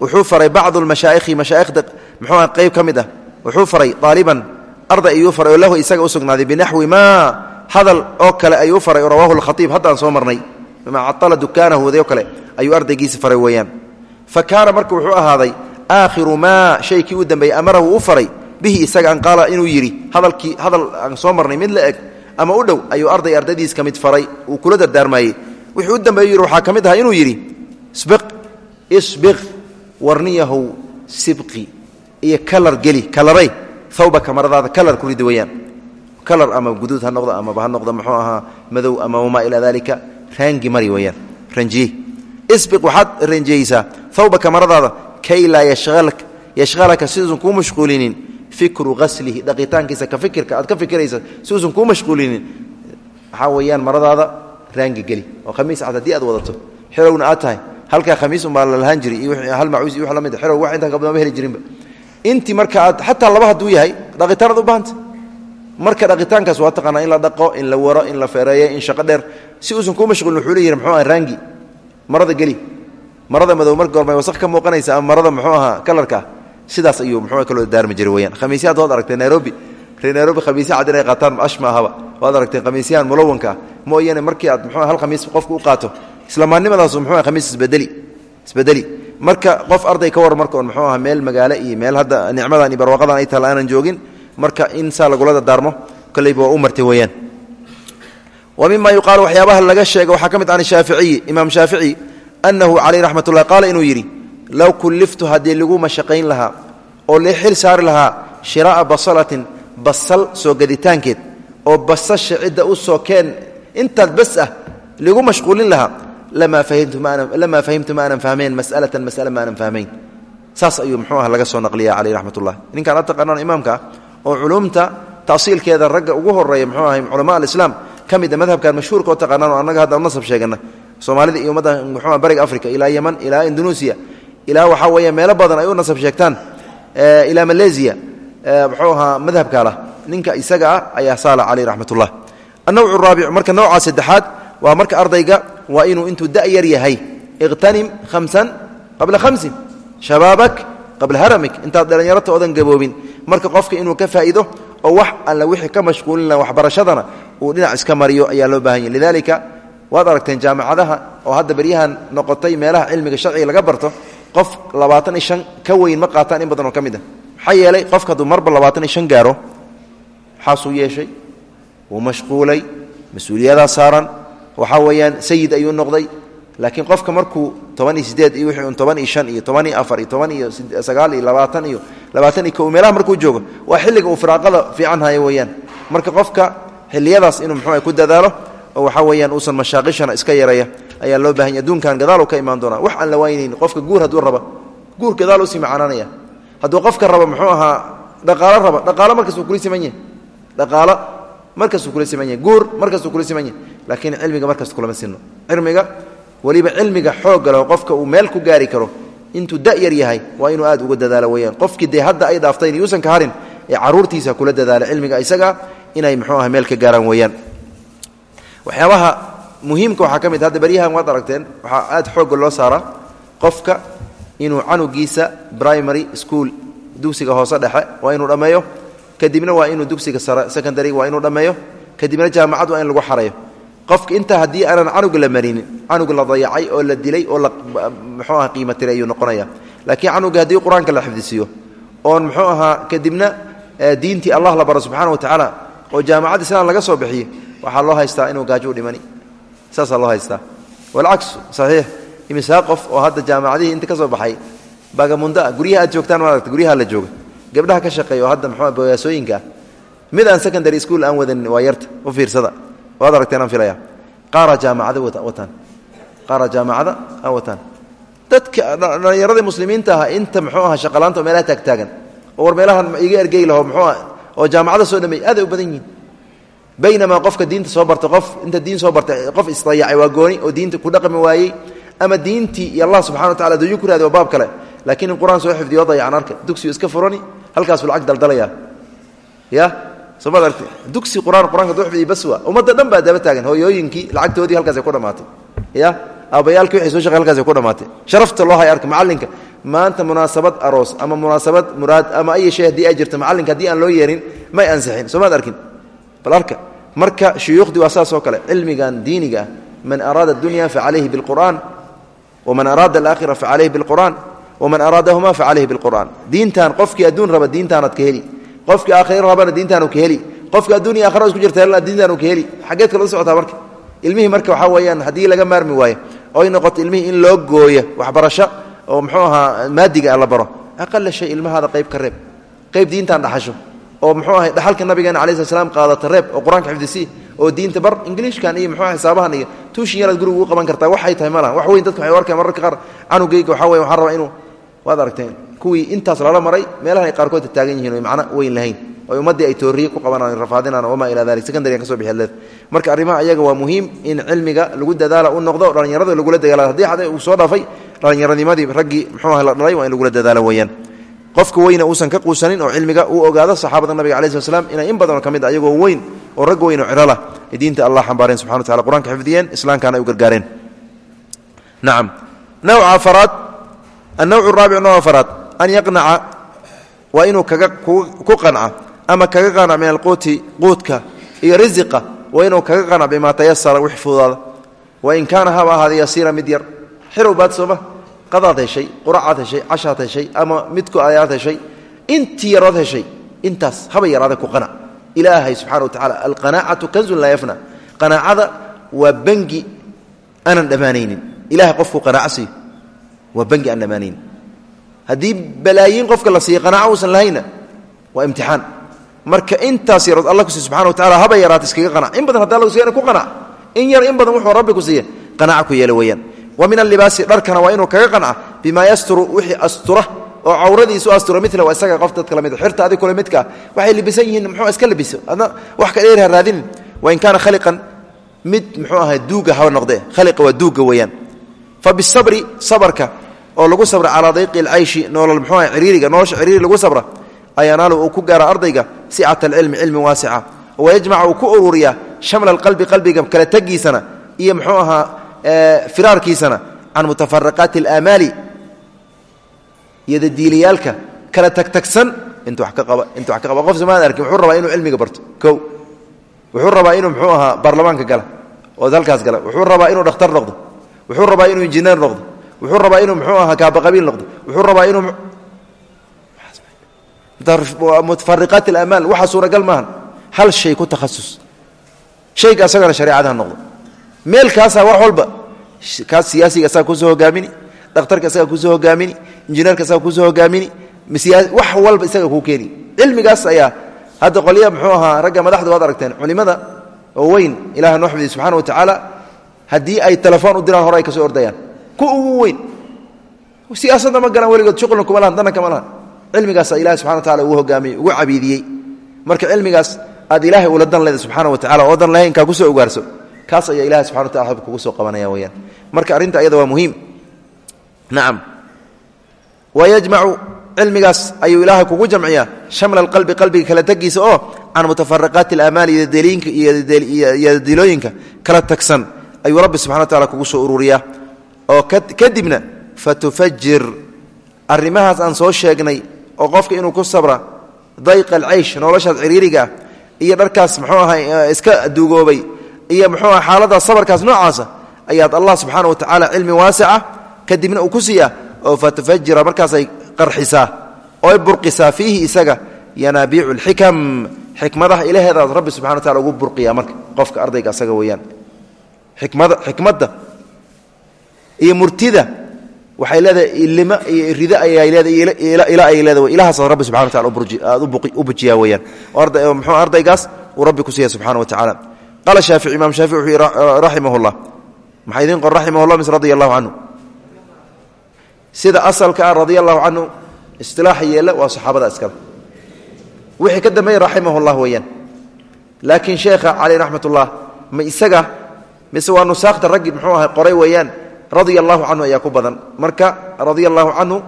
wuxuu faray bacdu lmashaa'ikhi mashaa'ikhda muxuuha qayb ka mid ah wuxuu faray aaliban arday ayuu faray oo lahu isaga u sugnaaday binaxwi maa hadal oo kale ayuu faray oo rawaahu lkhaiib haddaan soo marnay bima caala dukaanahu o kale ayuu ardaygiisa faray weeyaan. Fa kaana marka wuxuu ahaaday aakhiru maa shaykii u dambeeyey amarahu u faray bihi isaga an qaala inuu yidhi hadalkii hadal aan soo marnay mid la eg ama u dhow ayuu arday ardaydiis ka faray uu kula dardaarmayey wuxuu u dambeeyu yidhi waxaa ka mid ahaa isbiq warniyahow sibqi iyo kalar geli kalaray awbaka maradaada kalar ku ridi weyaan ama guduud ha noqdo amaba ha noqdo muxuu ahaa madow ama wamaa ilaa dalika raangi mari weyaan ranjiye isbiq waxaad ranjiyeysaa awbaka maradaada kay laa yashhalaka siduusan kuu mashquulinin fikru aslihi dhaqitaankiisa ka fikirka aad ka fikiraysa siduusan kuu mashquulinin. Waxaa weyaan maradaada raangi geli oo khamiis cad haddii aad wadato. Xirowna aad tahay. Halkaa khamiis unbaa la lahaan jiri iyo hal macuus iyo wax la mid xerow wax intaa kabadama heli jirinba. Intii marka aad xataa laba hadduu yahay dhaqitaanaad u bahanta marka dhaqitaankaas waa taqaanaa in la dhaqo in la waro in la feereeyo in shaqo dheer. Si uusan kuu mashquulin wuxuu leeyihi muxuu aha raangi. Marada geli. Marada madow marka gormay wasaq ka muuqanaysa ama marada muxuu ahaa kalarka sidaas ayuu muxuu kaloo daarmi jiray weyaan khamiisyaad waad aragtay nairobi. Reer nairobi khamiisya cad inay qaataan ash ma ahaba waad aragtay khamiisyahan mulawanka ah. Mooyaane markii aad muxuu hal khamiis qofku u qaato islamaannimadaas muxuu khamiis isbedeli marka qof arday ka war marka on muxuu aha meel magaalo iyo meel hadda nicmadan iyo barwaaqadan ay tahala aanan joogin marka in saa lagula dardaarmo kolleyba waa u martay weeyaan. Wa mima yuqaalu waxyaabaha laga sheega waxaa ka mid an shaaficiyi imaam shaafici annahu caleyh raxmat ullah qaala inuu yidhi low kulliftu haddii lagu mashaqayn lahaa oo li xil saari lahaa shiraa'a basalatin basal soo gaditaankeed oo basasha cidda u soo keen intaad bas ah ligu mashquulin lahaa lamaa fahimtu ma aanan fahmayn masalatan masale ma aanan fahmayn saas ayuu muxuu ah laga soo naqliya caleyh raxmat ullah ninkaan ad taqaanaan imaamka oo culumta tasiilkeeda ragga ugu horreeya muxuu ahay culama alislaam ka mida madhabkan mashhuurka oo taqaanaan oo annaga hadda nasab sheegana soomaalida iyo ummadda muxuu bariga africa ilaa yeman ilaa indonesia ilaa waxaa weeye meelo badan ay u nasab sheegtaan ilaa malesia muxuu ahaa madhabka lah ninka isaga ah ayaa saala caleyh raxmat ullah annawcu raabic marka nowcaa saddexaad waa marka ardayga waa inuu intuu da'yar yahay iqtanim hamsan qabla hamsin shabaabak qabla haramik. Intaad dhallinyarata odan gaboobin. Marka qofka inuu ka faa'iido oo wax alla wixii ka mashquulin laha waxbarashadana uu dhinac iska mariyo ayaa loo baahan yahy waad aragteen jaamacadaha oo hadda beryahan noqotay meelaha cilmiga sharciga laga barto qof labaatan iyo shan ka weyn ma qaataan in badan oo ka mid ah. Maxaa yeelay qofka hadduu marba labaatan iyo shan gaaro xaasuu yeeshay wuu mashquulay mas'uuliyadaa saaran waxaa weeyaan sayid ayuu noqday. Laakiin qofka markuu toban iyo sideed iyo wixii un toban iyo shan iyo toban iyo afar iyo toban iyo sagaal iyo labaatan iyo labaatan iyo ko meelaha markuu joogo waa xilliga uu firaaqada fiican hayo weeyaan. Marka qofka xilliyadaas inuu muxuu ku dadaalo oo waxaa weeyaan uusan mashaaqishana iska yaraya ayaa loo baahan ya adduunkan gadaal ka imaan doonaa. Wax aan la waaynayn qofka guur hadduu raba. Guur gadaal u sii macaananaya hadduu qofka raba muxuu ahaa dhaqaalo raba. Dhaqaalo markasuu kula siman yahay. Dhaqaalo markastuu kula siman yahay. Guur markastuu kula siman yahay. Laakiin cilmiga markasta kulama sinno. Cilmiga weliba cilmiga xoogga leh qofka uu meel ku gaari karo intuu da'yar yahay waa inuu aad uga dadaalo weyaan. Qofkii dee hadda ay dhaaftayn yuusan ka harin ee caruurtiisa kula dadaala. Cilmiga isaga inay muxuu aha meel ka gaaraan weeyaan waxyaabaha muhiimka waxaa ka mid hadda beryahan waad aragteen waxaa aad xoogga loo saaraa qofka inuu canugiisa primary school dugsiga hoose dhexe waa inuu dhammeeyo kadibna waa inuu dugsiga sare secondary waa inuu dhammeeyo kadibna jaamacad waa in lagu xareeyo. Qofka intaa haddii aanan canuga la marinin canug la dayacay oo la dilay oo la muxuu aha qiimo tiray ayuu noqonaya laakiin canuga haddii qur'aanka la xifdisiiyo oon muxuu ahaa kadibna diintii allah la baro subxana wa tacaala oo jaamacad islam laga soo bixiyo waxaa loo haystaa inuu gaajo u dhimani saasaa loo haystaa. Walcaksu saxiix. Imisaa qof oo hadda jaamacadihii inta ka soo baxay bagamundaa guryaha aad joogtaan maaragta guryaha la jooga gabdhaha ka shaqeeya oo hadda muxuu boyaasooyinka ah mid aan secondary school aan wadanin waa yarta u fiirsada. Waad aragteen aan filaya qaara jaamacada wataan. Qaara jaamacada aan wataan. Dadka dhallinyaradii muslimiinta aha inta muxuu aha shaqalaanta oo meelaha taagtaagan oo war meelahan iga ergey laho muxuu ah oo jaamacada soo dhameey aaday u badan yihiin baynamaa qofka diinta soo barta qof inta diin soo bartay qof isdayacay waa gooni oo diinta ku dhaqmi waayey ama diintii iyo allah subxana wa tacala adduunyo ku raadi baab kale laakiin in soo xifdiyo dayacan arka dugsigu iska furani halkaasuu lacag daldalaya ya soo maad aragti dugsi qur'aan duu xifdiyo bas waa dhan baa daba taagan hooyooyinkii lacagtoodii halkaasay ku dhammaatay ya aabbayaalkii waxay soo shaqey halkaasay ku dhammaatay sharafta loo haya arka macallinka maanta munaasabad aroos ama munaasabad muraad ama ay shay haddii ay jirto macallinka haddii aan loo yeerin may ansixin soo bal arka marka shuyuukhdii waa saas kale cilmigan diiniga ah man araada adunya facalayhi bilqur'an waman araada alaakhira facalayhi bilqur'an waman araadahuma facalayhi bilqur'an diintan qofkii adduun raba diintaanaad ka heli. Qofkii aakhira rabana diintaanu ka heli. Qofkii adduuniya aakhira isku jirta diintaanu ka heli. Xaggeed kala socotaa marka. Ilmihii marka waxaa weeyaan haddii laga maarmi waayo oy noqoto ilmihii in loo gooyo waxbarasho oo muxuu ahaa maadiga la baro aqala shay ilmahaada qayb ka qayb diintaan dhaxasho oo muxuu ahay dhaxalka nabigeena alai sl slam qaadata reeb oo qur'aanka oo diinta bar ingiliishkan iyo muxuu xisaabahan iyo tuushin yaraad guriga ugu qaban kartaa waxay tahay ma laha wax weyn dadka waxay arkayan mararka qaar canugayga waxaa weya waxaan rabaa inuu waad aragteen kuwii intaas lala maray meelahan ay qaarkood taagan yihiin oy macno weyn lahayn oo ummaddii ay tooriye ku qabanaan rafaadinaan wamaa ilaa dalik secondary an ka so bixi leed marka arrimaha ayaga waa muhiim in cilmiga lagu dadaala u noqdo dhallinyarada lagula dagaala haddii xada uu soo dhaafay dhallinyaranimadii raggii muxuu ah la dhalay waa in lagula dadaalo weeyaan qofka weyna uusan ka quusanin oo cilmiga uu ogaado saxaabada nabiga alai slam inay in badanoo ka mid a ayagoo weyn oo rag weyn oo cirolah ay diinta allah xambaareen subxana wa tacala qur'aanka xifdiyeen islaamkaana u gargaareen. Nacam nawca afaraad annawcu araabic nooc afaraad an yaqnaca waa inuu kaga ku qanca ama kaga qanac min alquuti quudka iyo risiqa waa inuu kaga qanac bimaa tayasara wix fududaada. Wain kaana haba ahaada yasiira mid yar. Xirow baad sooma qadaad heshay quracaad heshay cashaad heshay ama midku ayaad heshay intii yarood heshay intaas haba yaraada ku qanac ilaahay subxana wa tacala alqanaacatu kanzun laa yafna. Qanaacada waa bangi aanan dhammaanaynin. Ilahay qofku qanaaco siiyo waa bangi aan dhammaanaynin. Haddii balaayiin qofka la siiya qanaaco uusan lahayna waa imtixaan. Marka intaas yarood alla ku siiy subxana wa tacala haba yaraata iskaga qanac in badan hadda alla kusiiyana ku qanac in yar in badan wuxuu rabbi ku siiya qanaaco ku yeela weeyaan wa min allibaasi dharkana waa inuu kaga qanca bimaa yasturu wixii astura oo cawradiisu astura mila waa isaga qof dadka la mid xirta adig kule midkaa waxay libisan yihiin muxuu iska libiso? Adna wax ka dheer ha raadinin wain kaana khaliqan mid muxuu ahay duuga haba noqdee khaliqa waa duuga weeyaan. Fa bisabri sabarka oo lagu sabra calaa dayqi alcayshi noolal muxuu aha ciriiriga nolosha ciriiri lagu sabra ayanaalu uu ku gaara ardayga sicata alcilmi cilmi waasica. Muxuu ahaa firaarkiisana can mutafaraqaati alaamaali iyodadiiliyaalka kala tagtagsan intu wa ka aba intu wa ka qaba. Qof somaad arkin wuxuu rabaa inuu cilmiga barto? O wuxuu rabaa inuu muxuu ahaa baarlamaanka gala oo halkaas gala? Wuxuu rabaa inuu dhakhtar noqdo? Wuxuu rabaa inuu injineer noqdo? Wuxuu rabaa inuu muxuu ahaa kaabaqabiil noqdo? Wuxuu rabaa inuu mutafariqaat alamaal waxa suuragal maahan. Hal shay ku takhasus. Shayga asagana shareecadaha noqdo meel kaasaa wax walba kaas siyaasiga asaga ku soo hogaamini dhakhtarka isaga ku soo hogaamini injineerka isaga ku soo hogaamini wax walba isaga kuu keeni. Cilmigaas ayaa hadda qolya muxuu ahaa ragga madaxda waad aragteen culimada oo weyn ilaha noo xamdiy subxana wa tacaala haddii ay telefoon u diraan hore ay ka soo ordayaan. Ku ugu weyn. Siyaasadda ma galaan weligood shuqulna kuma lahan danna kama lahan. Cilmigaasa ilahi subxana wa tacala ugu hogaamiyey ugu cabiidiyey. Marka cilmigaas aad ilaahay ula dan leeda subxaana wa tacala oo dan lahayn kaa ku soo ogaarso kaas ayaa ilahi subxana wa tacala hab kugu soo qabanaya weyaan marka arrinta ayada waa muhiim. Nacam wayajmacu cilmigaas ayuu ilaahay kugu jamciyaa. Shamla alqalbi qalbiga kala tegiisa oo can mutafaraqaati alamaali iyo dilooyinka kala tagsan ayuu rabbi subxana wa tacala kugu soo ururiyaa. Oo kadibna fatufajir arrimahaas aan soo sheegnay oo qofka inuu ku sabra dayqa alcaysh noloshaas ciriiriga ah iyo dharkaas muxuu ahay iska duugoobay iyo muxuu aha xaaladaas sabarkaas noocaasa ayaad allah subxaana wa tacaala cilmi waasica kadibna uu ku siiya oo fatufajira markaasay qarxisaa oy burqisaa fiihi isaga yanaabiicu alxikam xikmadaha ilaheedaas rabbi subxana wa tacala ugu burqiya marka qofka ardayga asaga weeyaan. Ikmada xikmadda iyo murtida waxay leedahay ilimo iyo rida ayay leedahay ila ay leedahay ilahaas rabbi subxana wa tacala aad u bujiyaa weeyaan. Muxuu ardaygaas uu rabbi ku siiya subxana wa tacaala qaala shaafici imaam shaafici wuxuu yihi raximah llah maxaa idiin qor raximah llah mise radia allahu canhu sida asalka ah radia allahu canhu istilaaxa yeela waa saxaabada iskale wixii ka dambeeyey raximah llah weeyaan laakiin sheekha caleyh raxmat ullah ma isaga mise waa nusaakta raggii muxuu ahay qoray weeyaan radia allahu canhu ayaa ku badan marka radia allahu canhu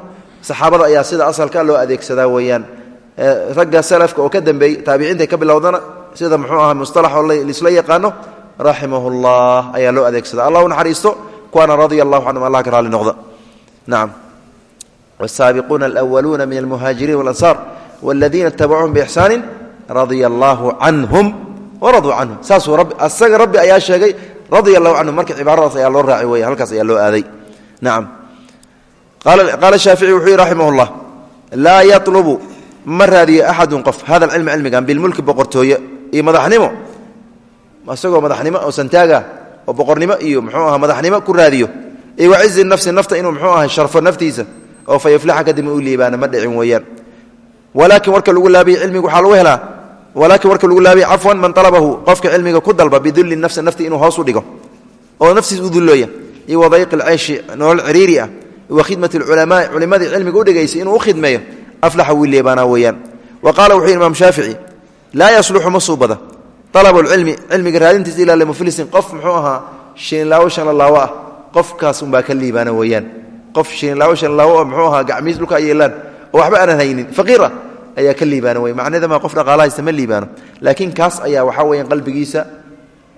saxaabada ayaa sida asalka loo adeegsadaa weeyaan ragga salafka oo ka dambeeyey taabiciinta ka bilowdana sida muxuu aha musalax oo laisla yaqaano raximah llah ayaa loo adeegsada. Allah naxariisto kuwaana radia allahu canhum allah ka raali noqda. Nacam wsaabiquuna alwaluuna min almuhaajiriin walansaar waladiina itabacuuhum biixsaani radia allahu canhum. Waraduu canhum saasuu asaga rabbi ayaa sheegay radia allahu canhum marka cibaaradaas ayaa loo raaci weya halkaas ayaa loo aaday. Nacam qaala shaafici wuxuu yihi raximah llah laa yalubu ma raadiyo axadun qof hada alcilmi cilmigan bilmulki boqortooye iyo madaxnimo. Isagoo madaxnimo oo santaaga oo boqornimo iyo muxuu aha madaxnimo ku raadiyo. Iyo wacizi nafsi nafta inuu muxuu aha sharfo naftiisa oo fa yuflixa kadib u liibaana ma dhicin weeyaan. Walaakin warka lagu laabiye cilmiga waxaa lagu helaa. Walaakin warka lagu laabiye cafwan man alabahu qofka cilmiga ku dalba bidulli nafsi nafti inuu hoos u dhigo. Oo naftiis u dullooya. Iyo wadayqi lceyshi nolol ciriiri ah wa khidmati lculamaai culimadii cilmiga u dhegaysay inuu u khidmeeyo aflaxa wii liibaanaa weeyaan. Wa qaala wuxuu laa yasluxu ma suubada alab lcilmi cilmiga raadintiisa ilaa limuflisin qof muxuu ahaa shiinlaawo shanlalaawo ah. Qofkaas unbaa ka liibaana weeyaan qof shiinlaawo shanlaawo oo muxuu ahaa gacmiis dhulka yeelaan. Oo waxba aanan haynin. Faqiir ah ayaa ka liibaana wey macnadama qof dhaqaala haysta ma liibaano. Laakiin kaas ayaa waxaa weeyaan qalbigiisa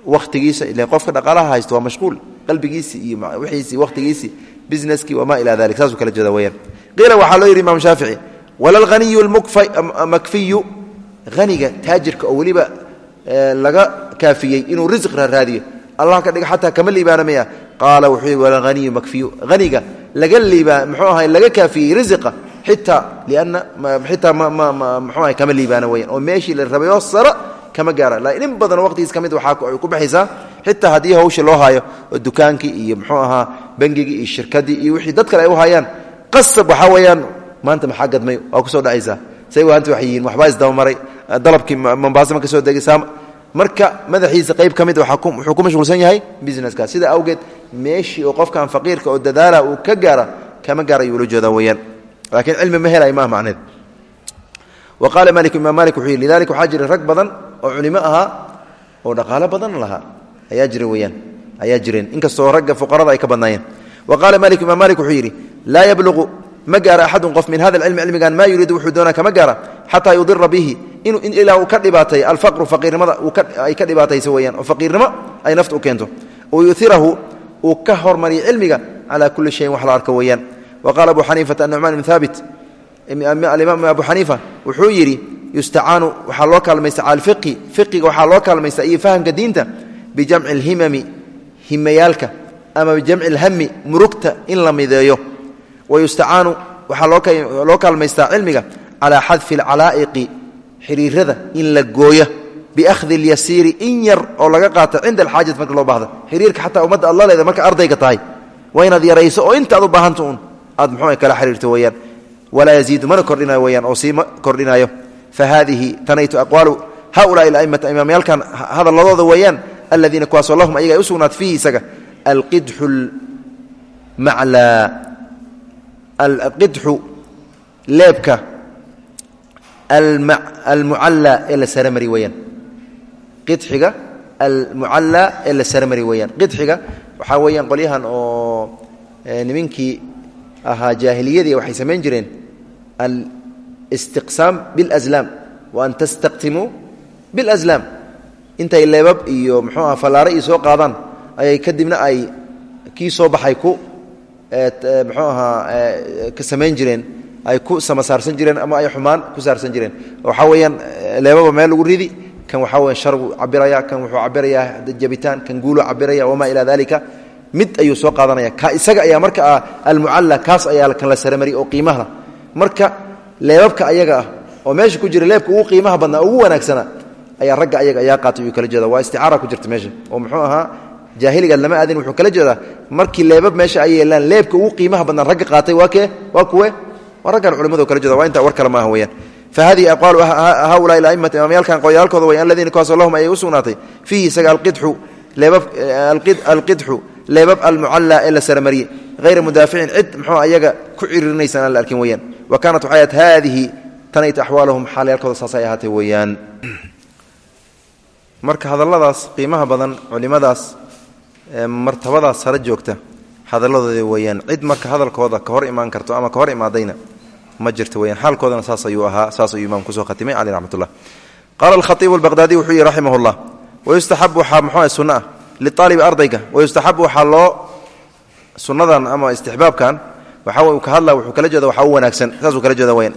wakhtigiisa ilan qofka dhaqaalaha haysta waa mashquul. Qalbigiisi iyo wixiisii wakhtigiisii businesskii wamaa ilaa dalik. Saasuu kala jeeda weyaan. Qiila waxaa loo yidhi imaam shaafici wala alhaniyu makfiyu haniga taajirka oo weliba laga kaafiyey inuu risq raaraadiyo. Allah ka dhiga xataa kama liibaana maya qaala wuxuu walaniyu makfiyu. Haniga laga muxuu ahay laga kaafiyey lianna xitaa mmuxuu ahay kama liibaana weyan oo meeshii la rabayoo sara kama gaara. In badan waqtigiis ka mid ku baxaysaa xitaa haddii hawsha loo haayo oo iyo muxuu ahaa bangigii iyo shirkadii iyo wixii dad kale ay u hayaan qasab waxaa weeyaan maanta maxaa gadmay? Waa ku soo dhacaysaa. Say waanta wax yihiin waxbaa isdabamaray dalabkii mombaasa ma ka soo degaysaa marka madaxiisa qayb ka mid wuxuu ku mashquulsan yahay businesska. Sida awgeed meeshii oo qofkan faqiirka oo dadaala uu ka gaara kama gaara ayuu ula jeedaa weyaan laakiin cilmi ma helay maaha macneed. Wa qaala malik imaam malik wuxuu yidhi lidalika waxaa oo culimo oo dhaqaalo badan lahaa. Ayaa jira weyaan ayaa jireen. Inkastoo ragga fuqarada ay ka badnaayeen. Wa qaala malik imaam malik wuxuu yidhi ma gaara axadun qof min hada alcilmi cilmigan maa yuriidu wuxuu doonaa kama gaara xataa yudira bihi. Inuu ilaa uu ka dhibaatay alfaqru faqiirnimada ay ka dhibaatayso weyaan oo faqiirnimo ay nafta u keento. Wayuirahu uu ka hormariya cilmiga calaa kulli shayin wax la arko weeyaan. Wa qaala abu xaniifata anucmaan ibn haabit alimaam abu xaniifa wuxuu yidhi yustacaanu waxaa loo kaalmaysta cala alfiqhi fiqiga waxaa loo kaalmaysta iyo fahamka diinta bijamci alhimami himayaalka ama bijamci alhami murugta in la mideeyo wayustacaanu waxaa loo kaalmaystaa cilmiga calaa xadfi alcalaa'iqi xiriirada in la gooya biakhdi اlyasiiri in yar oo laga qaata cinda alxaajati marka loo baahda xiriirka xataa ummadda aad la leeda marka ardayga tahay. Waa inaad yarayso oo inta aad u baahanta un aad muxuu kala xiriirto weeyaan. Walaa yaziidu mana kordhinayo weyaan oo siima kordhinayo fa haadihi tanaytu aqwaalu haulaai aimata imaamyaalkan hadalladooda weeyaan aladiina kuwaasoo lahum ayaga ay u sugnaat fiihi isaga alqidxu alqidxu leebka almucallaa ee la saramari weyaan qidxiga almucallaa ee la saramari weyaan qidxiga waxaa weeyaan qolyahan oo nimankii ahaa jaahiliyadii waxay samayn jireen alistiqsaam biاlaslaam wa an tastaqtimuu biاlaslaam intay leebab iyo muxuu aha fallaare iyo soo qaadaan ayay kadibna ay kii soo baxay ku muxuu ahaa samayn jireen ay ku sama saarsan jireen ama ay xumaan ku saarsan jireen. Waxaa weeyaan leebaba meel lagu ridi kan waxaa weya sharbu cabiraya kan wuxuu cabirayaa jabitaan kan guulo cabiraya wamaa ilaa dalika mid ayuu soo qaadanaya. Ka isaga ayaa marka ah almucalla kaas ayaa kan la saramari oo qiimaha. Marka leebabka ayaga ah oo meesha ku jira leebka ugu qiimaha badnaa ugu wanaagsana ayaa ragga ayaga ayaa qaatay uu kala jeeda waa isticaara ku jirta meesha. Oo muxuu ahaa jaahiligaad lama aadin wuxuu kala jeedaa markii leebab meesha ay yeelaan leebka ugu qiimaha badnaa ragga qaatay waa kee? Waa kuwe waa culimadu kala jeeda waa intaa war kale maaha weyaan fahadihi aqwaalu haulaai aimati imaamyaalkan qolyaalkooda way aladiina kuwaasoo lahum ayay u sugnaatay. Fiihi isaga alqidxu alqidxu leebab almucallaa ee la saramariyey. Hayra mudaaficin muxuu ayaga ku ciririnaysan aan la weyaan wa kaanat waxay ahayd tanayt axwaalahum xaalayaalkooda saas ay ahaatay weeyaan. Marka hadalladaas qiimaha badan culimadaas martabadaas sare joogta. Hadaladooda weeyaan. Cid marka hadalkooda ka hor imaan karto ama ka hor imaadayna ma jirto weyaan xaalkoodana saas ayuu ahaa saas ayuu imaam ku soo khatimay caleyh raxmat ullah qaala alkhaiibu albaqhdaadiy wuxuu yihi raximah llah wayustaxabu waxaa muxuu sunno ah ardayga. Wayustaxabu waxaa loo sunnadan ama istixbaabkan waxa uu ka hadla wuxuu kala jeeda waxaa u wanaagsan. Saasuu kala jeeda weyaan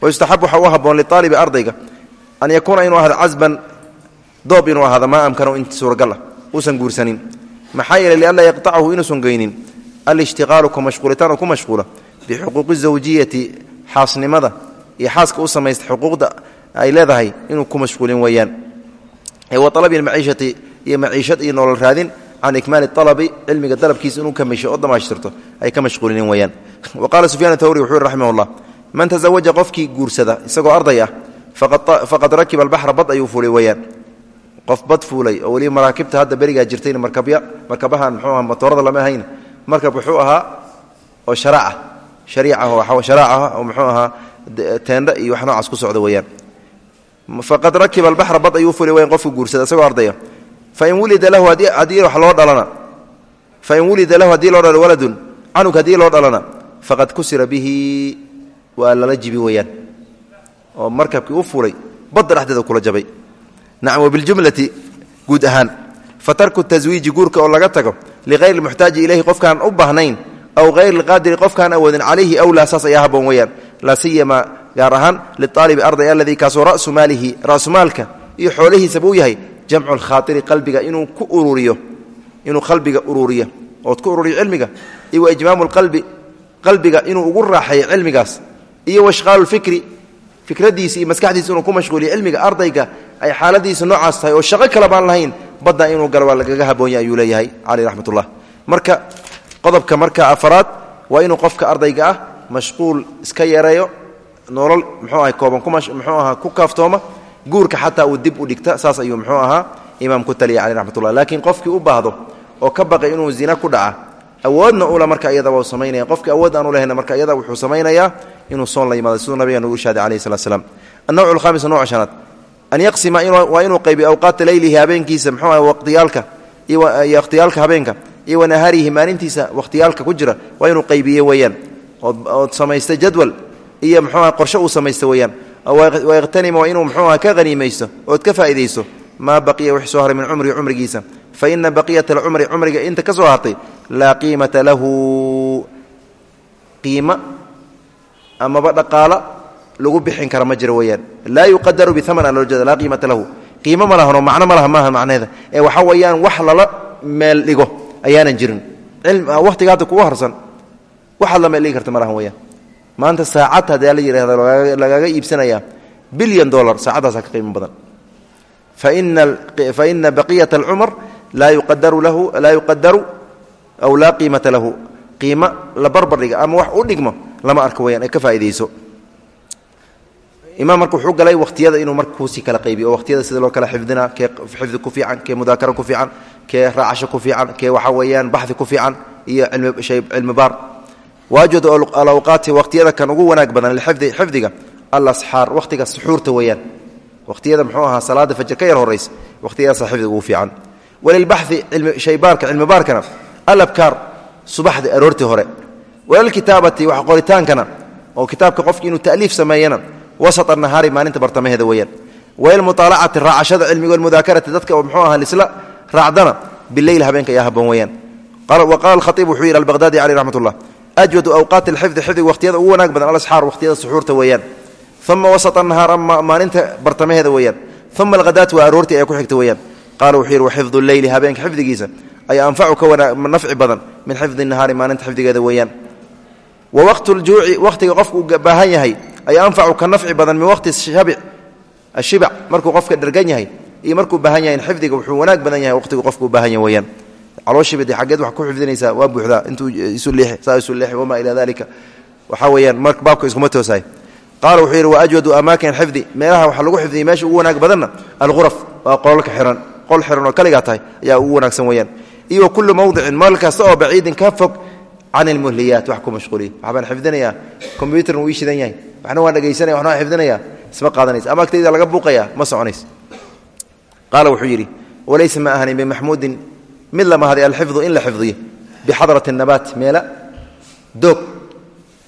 wayustaxabu waxaa u haboon liaalibi ardayga. An yakuuna inuu ahado casban doob inuu ahaado maa amkanu in suuragal ah. Guursanin maxaa yeeley lianlaa yaqtachu inuusan geynin alishtiqaalu ku mashquulitaan ku mashquula bixuquuqi zawjiyati xaasnimada iyo xaaska u samaysta xuquuqda ay leedahay inuu ku mashquulin weeyaan. Wa alabi maciishati iyo maciishad iyo nolol raadin can ikmaali alabi cilmiga dalabkiisa inuu kamisho oo damaashtirto ay ka mashquulinin weyaan wa qaala sufyaan thawri wuxuu yihi raximah man tazawaja qofkii guursada isagoo arday ah faqad rakiba albaxra bad ayuu fuulay weyaan qof bad fuulay oo weliba maraakibta hadda berigaa jirtayna markabya markabahan muxuu aha matoorada lama ahayn markab wuxuu ahaa oo sharaaca shariica sharaaca oo muxuu ahaa teendha iyo wax noocaas ku socda weeyaan. Faqad rakiba albaxra bad ayuu fulay weyan qofku guursada isagoo ardaya. Fain wulida lahu haddii wax loo dhalana fain wulida lahu haddii loo dhalo waladun canug haddii loo dhalana faqad kusira bihi waa lala jibi weeyaan. Oo markabkii u fulay badda dhexdeeda kula jabay nacam wabiljumlati guud ahaan. Fa tarku taswiiji guurka oo laga tago lighayri lmuxtaaji ilayhi qofkaan u baahnayn aw hayri lqaadiri qofkaan awoodin calayhi awlaa saas ayaa haboon weyaan laa siyama gaar ahaan liaalibi arday aladii kaasoo rasu maalihi rasumaalka iyo xoolihiisaba u yahay jamcu lkhaairi qalbiga inuu ku ururiyo inuu qalbiga ururiyo. Ood ku ururiyo cilmiga iyo wa ijmaamu lqalbi qalbiga inuu ugu raaxeeyo cilmigaas iyo washqaalu lfikri fikradiisi iyo maskaxdiisa inuu ku mashquuliyo cilmiga ardayga ay xaaladiisa noocaas tahay oo shaqo kale baan lahayn badda inuu galo waa lagaga haboonya ayuu leeyahay caleyh raxmat ullah marka qodobka marka afaraad waa inuu qofka ardayga ah mashquul iska yareeyo nolol muxuu aha kooban muxuu ahaa ku kaaftooma guurka xataa uu dib u dhigta saas ayuu muxuu ahaa imaam ku taliya caleyh raxmat ullah laakiin qofkii u baahdo oo ka baqay inuu zina ku dhaca awoodna ula marka iyada waa samaynaya qofkii awood aan u lehayna marka iyada wuxuu samaynayaa inuu soon la yimaado siduu nabiga nugu ishaaday alayhi salat slam annawcu alkhamis nooca shanaad an yaqsima waa inuu qaybiyo awqaata leylihi habeenkiisa muxuu aha waqtiyaalka iyo wakhtiyaalka habeenka iyo wanahaarihi maalintiisa wakhtiyaalka ku jira waa inuu qaybiye weeyaan. Ood samaystay jadwal iyo mxuuaha qorshe uu samaysta weeyaan. Wayqtanima waa inuu mxuuaha ka haniimaysto ood ka faa'iidaysto. Maa baqiya wix soo haray min cumrihi cumrigiisa. Fa ina baqiyata alcumri cumriga inta ka soo hartay laa qiimata lahu. Qiima amaba dhaqaala lagu bixin kara ma jiro weyaan laa yuqadaru biaman loo jeeda laa qiimata lahu. Qiimo ma lahano macno ma laha maaha macneeda ee waxaa weeyaan wax lala meel dhigo ayaanan jirin. Waqtiga hadda kugu harsan waxaad la meel dhigi karta ma lahan weyaan maanta saacad haddii la yidhahda lagaaga iibsanaya bilyan dolar saacaddaasa ka qiimo badan. Faina baqiyata alcumar laa yuqadaru lahu laa yuqadaru aw laa qiimata lahu qiimo la barbardhiga ama wax u dhigmo lama arko weyaan ee ka faaidayso imaam marka wuxuu galay wakhtiyada inuu marka kuusii kala qaybiyo oo wakhtiyada sida loo kala xifdina kee xifdi ku fiican kee mudaakara ku fiican kee raacasho ku fiican kee waxaa weeyaan baxdi ku fiican iyo cilmi baar. Waajud alawqaati wakhtiyada kan ugu wanaag badan xifdiga alasxaar wakhtiga suxuurta weeyaan. Wakhtiyada muxuu ahaa salaada fajr ka yar horaysa wakhtiyadaasa xifdiga ugu fiican. Walilbaxi shaybaarka cilmi baarkana alabkaar subaxda aroortii hore. Walilkitaabati wax qoritaankana oo kitaabka qofki inuu ta'liif sameeyana wasat anahaari maalinta bartamaheeda weyaan walmuaalacati raacashada cilmiga walmudaakarati dadka mxuu aha lisla raacdana bileyl habeenka ayaa haboon weyaan wa qala khaiib wuxuu yidhi albaqdaadi caleyh raxmat ullah ajwadu awqaati alxifdi xifdiga wakhtiyada ugu wanaag badan alasxaar wakhtiyada suxuurta weeyaan. Uma wasat anahaar ama maalinta bartamaheeda weeyaan. Uma alhadaat waa aroortii ayaa ku xigta weyaan qala wuxuu yidhi waxifdu leyli habeenka xifdigiisa ayaa anfacu ka nafci badan min xifdi nahaari maalinta xifdigeeda weeyaan. Wa waqtu ljuuci wakhtiga qofku uu baahan yahay ayaa anfacu ka nafci badan min waqti ashibac markuu qofka dhergan yahay iyo markuu baahan yahay xifdiga wuxuu wanaag badan yahay waqtigu qofku u baahan yahay weyaan calooshiibade xaggeed wax ku xifdinaysaa waa buuxdaa intuu isu leexi saa isu leexi wamaa ilaa dalika waxaa weeyaan mar baabka iskuma toosahay qaala wuxuu yidhi wa ajwadu amaakin xifdi. Meelaha waxa lagu xifdiyay meesha ugu wanaag badanna alghuraf waa qololka xihan qol xihan oo kaligaa tahay ayaa ugu wanaagsan weyaan iyo wa kullu mawdicin meel kasta oo baciidin ka fog can ilmuhliyaat wax ku mashquuliya waxbaan xifdinayaa kombyutarna wuu ii shidan yahay. Waxna waan dhegaysanaya waxna waan xifdinaya. Isma qaadanaysa ama agtayda laga buuqaya ma soconays. Qaala wuxuu yidhi walaysa ma ahanin bimaxmuudin mid lama haday alxifdu in la xifdiyo. Bixadrati nabaat meela doog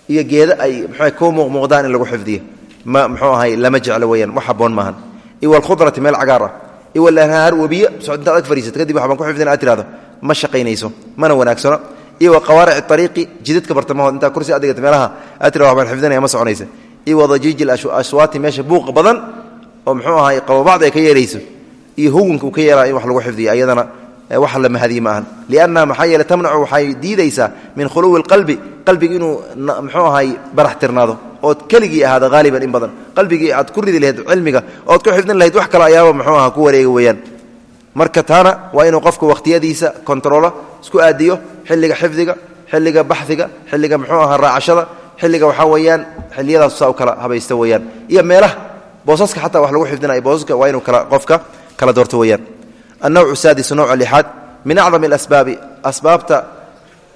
iyo geeda ay mxu ku muuqmuuqdaan in lagu xifdiyo. Ma mxuu ahay lama jeclo weyaan wax haboon maahan. Iyo walkhudrati meel cagaar ah. Iyo walanhaar webiyo socod intaad ag fariisato kadib waxbaan ku xifdina aad tirahdo ma shaqaynayso mana wanaagsano. Iyo wa qawaaric ariiqi jidadka bartamahood intaa kursi adigata meelaha tirado waxbaan xifdinaya ma soconaysa. Iyo wadajiiji aswaati meesha buuqa badan oo mxuu ahay qababacda ay ka yeerayso iyo hugunka uu ka yeelaa in wax lagu xifdiyo ayadana wax la mahadiye ma ahan liannaha maxaa yeele tamnacu waxay diidaysaa min khuluwi lqalbi qalbigi inuu mxuu ahay barax tirnaado. Ood keligii ahaada haaliban in badan. Qalbigii aad ku ridi lahayd cilmiga ood ku xifdin lahayd wax kale ayaaba mxuu aha ku wareega weeyaan marka taana waa inuu qofka wakhtiyadiisa kontrolo isku aadiyo xilliga xifdiga xilliga baxiga xilliga mxuu aha raacashada xilliga waxaa weeyaan xiliyadaas saa u kala habaysta weyaan iyo meelaha boosaska xataa wax lagu xifdinaya boosaska waa inuu qofka kala doorto weyaan annawcu saadis nowca lixaad min acdami alasbaabi asbaabta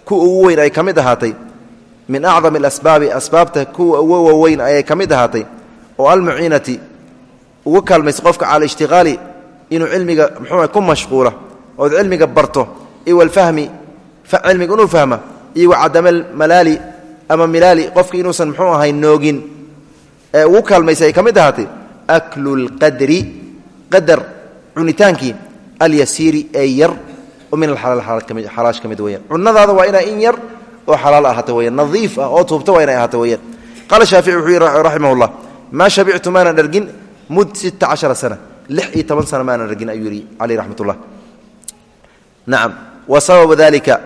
kuwa ugu weyn ay ka mid ahaatay. Min acdami alasbaabi asbaabta kuwa ugu waaweyn ayay ka mid ahaatay. Oo almuciinati ugu kaalmaysa qofka cala ishtiqaali inuu cilmiga mxuu ku mashquula ood cilmiga barto iyo walfahmi cilmiga inuu fahma iyo wacadama malaali ama milaali qofki inuusan mxuu ahay noogin. Ee ugu kaalmaysa ay ka mid ahaatay qadar cunitaankii alyasiiri ee yar oo min alxalaash ka mid weyaan cunadaada waa inaa in yar oo xalaal ahaato weyaan nadiif ah oo tuubta waa inay ahaato weyaan qaala shaafici wuxuu yihi raximah llah maa mud sita cashara sana lix iyo toban sana maanan dhargin ayuu yihi caleyh raxmat ullah nacam wa sababu dalika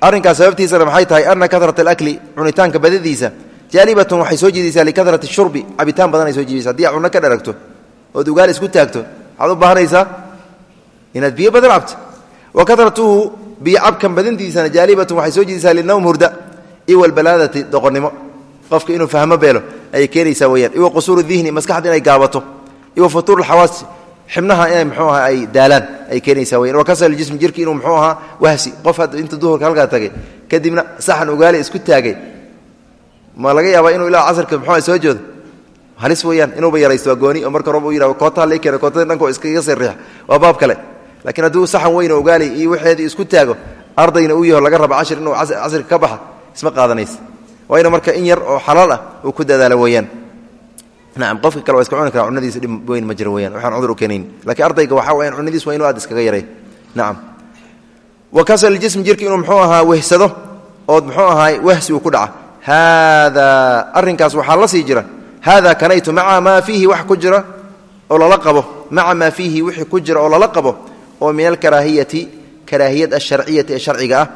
arrinkaas sababtiisana maxay tahay ana karata alakli cunitaanka badadiisa jaalibatun waxay soo jiidaysaa likarati shurbi cabitaan badan ay soo jiidaysa haddii aad cunno ka dharagto ood ugaal isku taagto waxaad u baahanaysaa inaad biyo badan cabto. Wa karatuhu biyo cabkan badintiisana jaalibatun waxay soo jiidaysaa linawm hurda iyo walbalaadati doqonnimo. Qofka inuu fahmo beelo ayay keenaysaa weyaan iwa qusuuru dihni maskaxda inay gaabato iwa futuur alxawaasi xibnaha inay mxuu aha ay daalaan ay keenaysaa weyan wa kasal jism jirki inuu mxuu ahaa wahsi. Qof hadda inta duhurka halkaa tagay kadibna saxan ugaali isku taagay. Ma laga yaabaa inuu ilaa casarka mxua soo joodo? Halis weyaan inuuba yaraysto gooni. Oo marka horeba u yihah kootaha lai keena kootada dhanko iskaga sariix waa baab kale. Laakiin hadduu saxan weyn oo ugaali iyo waxeedii isku taago ardayna uu yaho laga raba cashir inuu casrika ka baxa isma qaadanaysa. Waa inu marka in yar oo xalaal ah uu ku dadaalo weeyaan nacam qofka kale iska cuni karaa cunadiisa dhib weyn ma jiro weyaan waxaan cudur u keenayn lakiin ardayga waxaa weyaan cunadiis waa aad iskaga yaray nacam wa kasal jism jirka inuu muxuu ahaa wehsado ood muxuu ahaa wahsi uu ku dhaca. Haadaa arrinkaas waxaa la sii jira. Haadaa kanaytu maca maa fiihi wax ku jira oo lala qabo. Maca maa fiihi wixii ku jira oo lala qabo. Oo min alkaraahiyati karaahiyad asharciyati ee sharciga ah.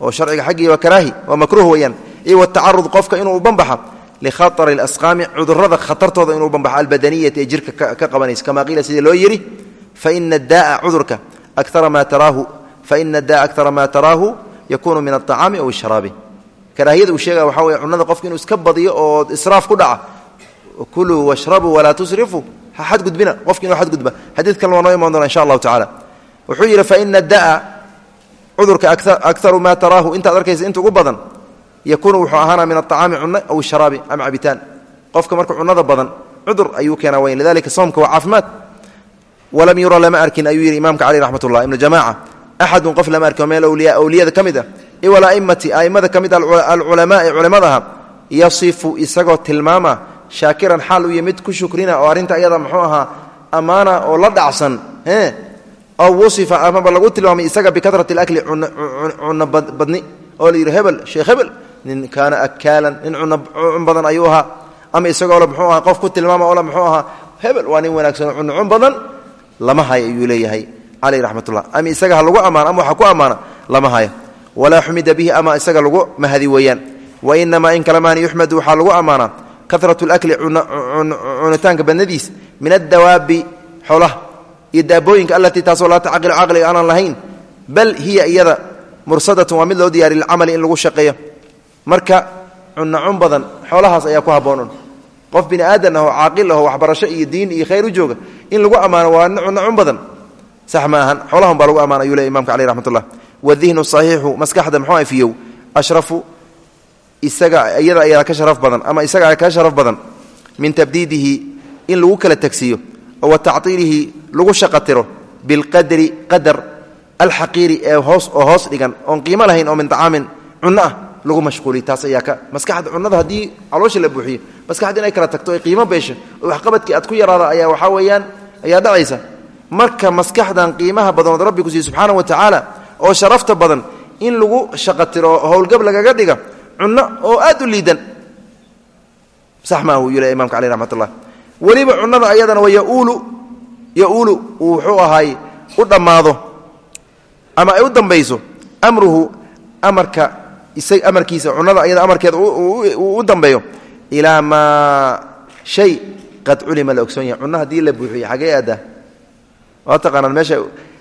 Oo sharciga xaggii karaahi waa makruuh weyaan iyo watacarud qofka inuu banbaxa likhaari اlasqaami cudurada khatartooda inuu banbaxo albadaniyati ee jirka ka qabanaysa kama qiila sidii loo yidhi faina daaa cudurka akara maa taraahu faina daa akara maa taraahu yakunu min aلطacaami aw الsharaabi karaahiyada uu sheegaya waxaa wey cunada qofka inuu iska badiyo oo israaf ku dhaca kuluu washrabuu walaa tusrifuu ha xadgudbina qofki inuu adgudba xadiid kalna waa noo imaan doona insha allahu tacala wuxuu yidhi faina daa cudurka akaru maa taraahu intaad arkaysa inta ugu badan yakuunu wuxuu ahaana min aطacaami cunno aw sharaabi ama cabitaan. Qofka marka cunada badan cudur ayuu keena weyn. Lidalika soomka waa caafimaad. Walam yura lama arkin ayuu yidhi imaamka caleyh raxmat ullah ibnu jamaca axadun qof lama arkin oo meel awliya awliyada ka mid ah. Iwala'immati a'immada ka mid a alculamaai culimmada aha yasifu isagoo tilmaama shaakiran xaal u yimid ku shukrina oo arrinta ayada muxuu ahaa ammaana oo la dhacsan aw wasifa amaba lagu tilmaamay isaga bikarat اlakli cunno badni. Oo la yidhi hebel sheekh hebel nin kaana akaalan nin cun badan ayuu ahaa. Ama isagoo le muxuu ahaa qof ku tilmaama oo le muxuu ahaa hebel waa nin wanaagsan oo cunno cun badan lama hayo ayuu leeyahay caleyh raxmat ullah ama isaga ha lagu ammaano ama waxa ku ammaana lama hayo. Walaa xumida bihi ama isaga lagu mahadi weeyaan. Wa inamaa in kalemaani yuxmadu waxaa lagu ammaanaa karat اlakli cunitaanka badnadiis min addawaabi xoolaha iyo daabooyinka alatii taasoo laa tacaqilu caqliga aanan lahayn. Bal hiya iyada mursadatun waa mid loo diyaariy lilcamali in lagu shaqeeyo marka cunno cun badan xoolahaas ayaa ku habboonun qof bini aadan ah oo caaqil ah oo waxbarasho iyo diin iyo khayr u jooga in lagu ammaano waa cunno cun badan. Sax ma ahan baa lagu ammaana ayuu ley imamka caleyh raxmat wadihnu saxiixu maskaxda muxuu afiyow? Ashrafu isaga iyada ayaa ka sharaf badan ama isaga ka sharaf badan. Min tabdiidihi in lagu kala tagsiiyo oo wa tactiilihi lagu shaqatiro bilqadri qadar alxaqiiri ee hoos oo hoos dhigan oon qiimo lahayn oo min acaamin cunno ah lagu mashquuliy taas ayaa ka maskaxda cunnada haddii caloosha la buuxiyo maskaxda inay kala tagto ay qiimo beesho oo waxqabadkii aad ku yaraada ayaa waxaa weeyaan ayaa dhacaysa. Marka maskaxdan qiimaha badanood rabbi ku siiye subxaana wa tacaala oo sharafta badan in lagu shaqatiro oo howlgab lagaga dhiga cunno oo aad u liidan. Maahu imamka caleh raxmat ullah weliba cunnada ayadana waa yaulu yaulu uu wuxuu ahaay u dhammaado ama ay u dambayso amruhu amarka isaga amarkiisa cunnada ayada amarkeeda u dambeeyo. Ilaa maa shay qad culima la ogsoon yahay. Cunno haddii la buuxiyo xagee aaddaa waa taqaanaan meesha.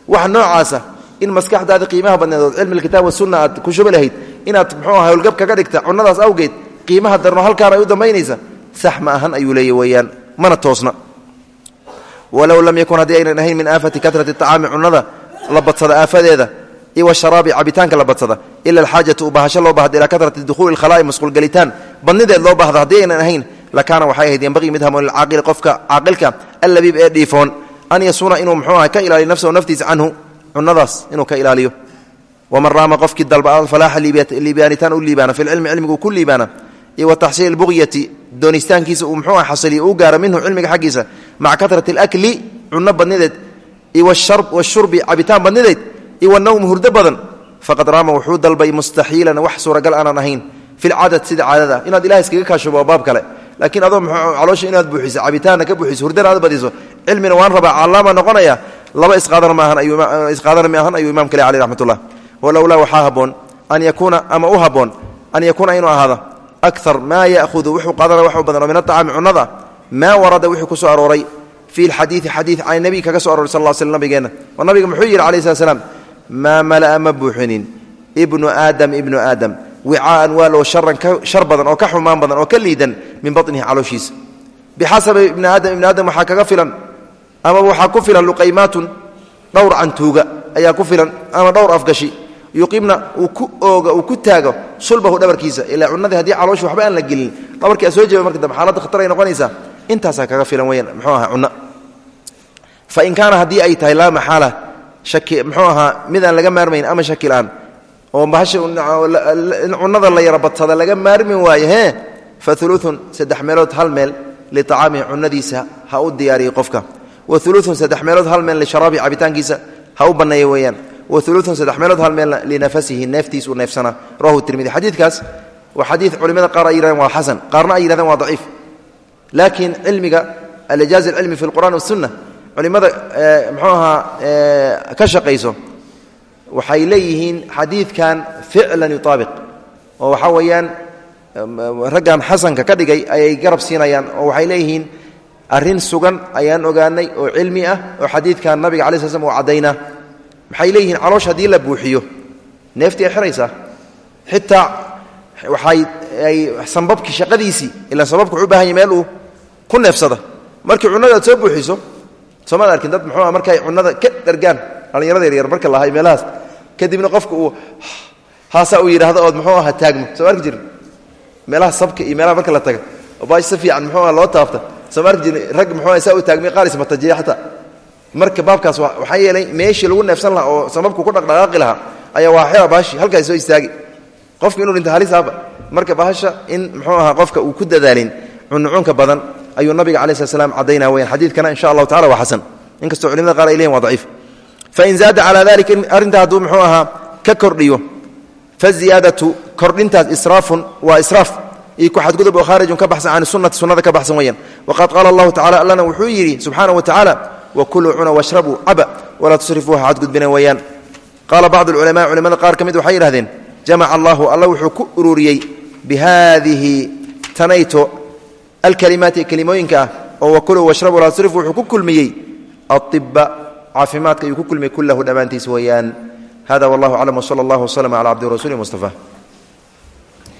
Wax noocaasa in maskaxdaada qiimaha badneed ood cilmi alkitaab wasunna aad ku shuba lahayd inaad muxuu aha howlgab kaga dhigta cunnadaas awgeed qiimaha darno halkaan ay u dambaynaysa. Sax ma ahan ayuu leeya weeyaan mana toosna. Walow lam yakun haddii aynan ahayn min aafati karati acaami cunnada la badsada aafadeeda iyo washaraabi cabitaanka la badsada ila alxaajatu ubahasho loo bahda ilaa karati dukhuuli lkhalaa'i masquulgelitaan. Badnideed loo baahda haddii aynan ahayn lakaana waxay ahayd yenbaqii mid hamoon lilcaaqili qofka caaqilka allabiib ee dhiifoon. An yasuuna inuu muxuu aha ka ilaaliyo nafsahu naftiisa canhu cunnadaas inuu ka ilaaliyo. Waman raama qofkii dalba alfalaaxa liibaanitaan u liibaana fi lcilmi cilmigu ku liibaana. Iyo wa taxsiili lbuqyati doonistaankiisa uu muxuu ah xasiliyo uu gaaro minhu cilmiga xaggiisa. Maca karati alakli cunno badnideed iyo washurbi cabitaan badnideed iyo wanawmi hurdo badan faqad raama wuxuu dalbay mustaxiilan wax suuragal aanan ahayn fi lcadad sida caadada. Inaad ilaha iskaga kaashubo baab kale. Laakiin adoo caloosha inaad buuxiso cabitaanna ka buuxiso hurdana aad badiso cilmina waan rabaa callaama noqonaya laba isqaadana maahan ayuu imamka le aleh raxmat ullah walowlaa waxaa haboon an yakuuna ama u haboon an yakuuna inuu ahaado akar maa ya'hudu wuxuu qaadana wax u badan oo min aطacaami cunnada maa warada wuxuu ku arooray fi lxadiidi xadiid can nebiy kaga so aroray sal sl nabigeenna oo nabiga muxuu yidhi alayh slat slam maa mala'a ma buuxinin. Ibnu aadam ibnu aadam wicaaan waal oo sharan shar badan oo ka xumaan badan oo ka liidan min baطnihi calooshiisa. Bixasabi ibni aadam ibni aadam waxaa kaga filan amaba waxaa ku filan luqaymaatun dhowr cantuuga ayaa ku filan ama dhowr afgashi. Yuqimna uu ku ooga uu ku taago sulbahu dhabarkiisa ilaa cunadii haddii caloosha waxba aan la gelin. Dhabarkii aa soo jeeba marka dambe xaaladda khatar ay noqonaysaa intaasaa kaga filan weyaan muxuu ahaa cunno. Fa in kaana haddii ay tahay laa maxaala shaki muxuu ahaa midaan laga maarmayn ama shaki la'aan oo bahasha cunada la yara badsada laga maarmi waayo hee? Fa uluun saddex meelood hal meel liacaamihi cunadiisa ha u diyaariyo qofka. Wa uluun saddex meelood hal meel lisharaabi cabitaankiisa ha u banneeya weeyaan. Wa uluun saddex meelood hal meel linafasihi neeftiis uu neefsana. Rawahu tirmidi. Xadiidkaas waa xadii culimada qaar ay yihahdeen waa xasan qaarna ay yihahdeen waa daciif. Laakiin cilmiga alijaaz alcilmi fi lqur'an wasunna culimada mxuu ahaa ka shaqayso waxay leeyihiin xadiidkan ficlan yutaabiq oo waxaa weeyaan raggan xasanka ka dhigay ayay garab siinayaan oo waxay leeyihiin arrin sugan ayaan ogaanay oo cilmi ah oo xadiidkan nabiga alai sl slam uu caddaynaa maxay leeyihiin caloosh haddii la buuxiyo neeftii ay xiraysaa xitaa waxay ay sambabkii shaqadiisii ilaan sababka wuxuu u baahan yahy meel uu ku neefsada markii cunnada aad soo buuxiso soomaad arkin dad muxuu ah markay cunnada ka dhargaan dhallinyarada yaryar marka lahay meelahaas kadibna qofka uu haasaa uu yidhaahdo ood muxuu aha taagmo soo arki jirin? Meelaha sabka iyo meelaha marka la taga oo baash si fiican muxuu ah loo taabta. Soo arki rag muxuu ah saa u taagmay qaar ismatajiya xataa? Marka baabkaas waxaa yeelay meeshii lagu neefsan lahaa oo sababku ku dhaqdhaqaaqi lahaa ayaa waa xira baashi halkaas soo istaagi. Qofka inuu dhinto halisaaba marka bahasha in muxuu ahaa qofka uu ku dadaalin cunucunka badan ayuu nabiga cala slat slam caddaynaa weyaan xadiidkana insha allahu tacala waa xasan. Inkastoo culimada qaar ay leeyihiin waa daciif. Fain zaada calaa dalika arrintaa hadduu muxuu ahaa ka kordhiyo faziyaadatu kordhintaas israafun waa israaf. Iyo ku xadgudub oo khaarijun ka baxsan can sunati sunnada ka baxsan weyaan waqad qaala allahu tacala allana wuxuu yidhi subxaana wa tacaala wakuluu cuna washrabuu caba walaa tusrifuu ha xadgudbina weeyaan. Qaala bacdu alculamaa culimada qaar ka mid waxay yidhahdeen jamaca allahu alla wuxuu ku ururiyey bihadihi tanayto alkalimaati kelimooyinka ah oo wakuluu washrabu walaa tusrifu wuxuu ku kulmiyey aiba caafimaadka ayuu ku kulmiyey kullahu dhammaantiis weeyaan hada wallahu aclam wsala allah wslm cala cabdi rasuuli mustafa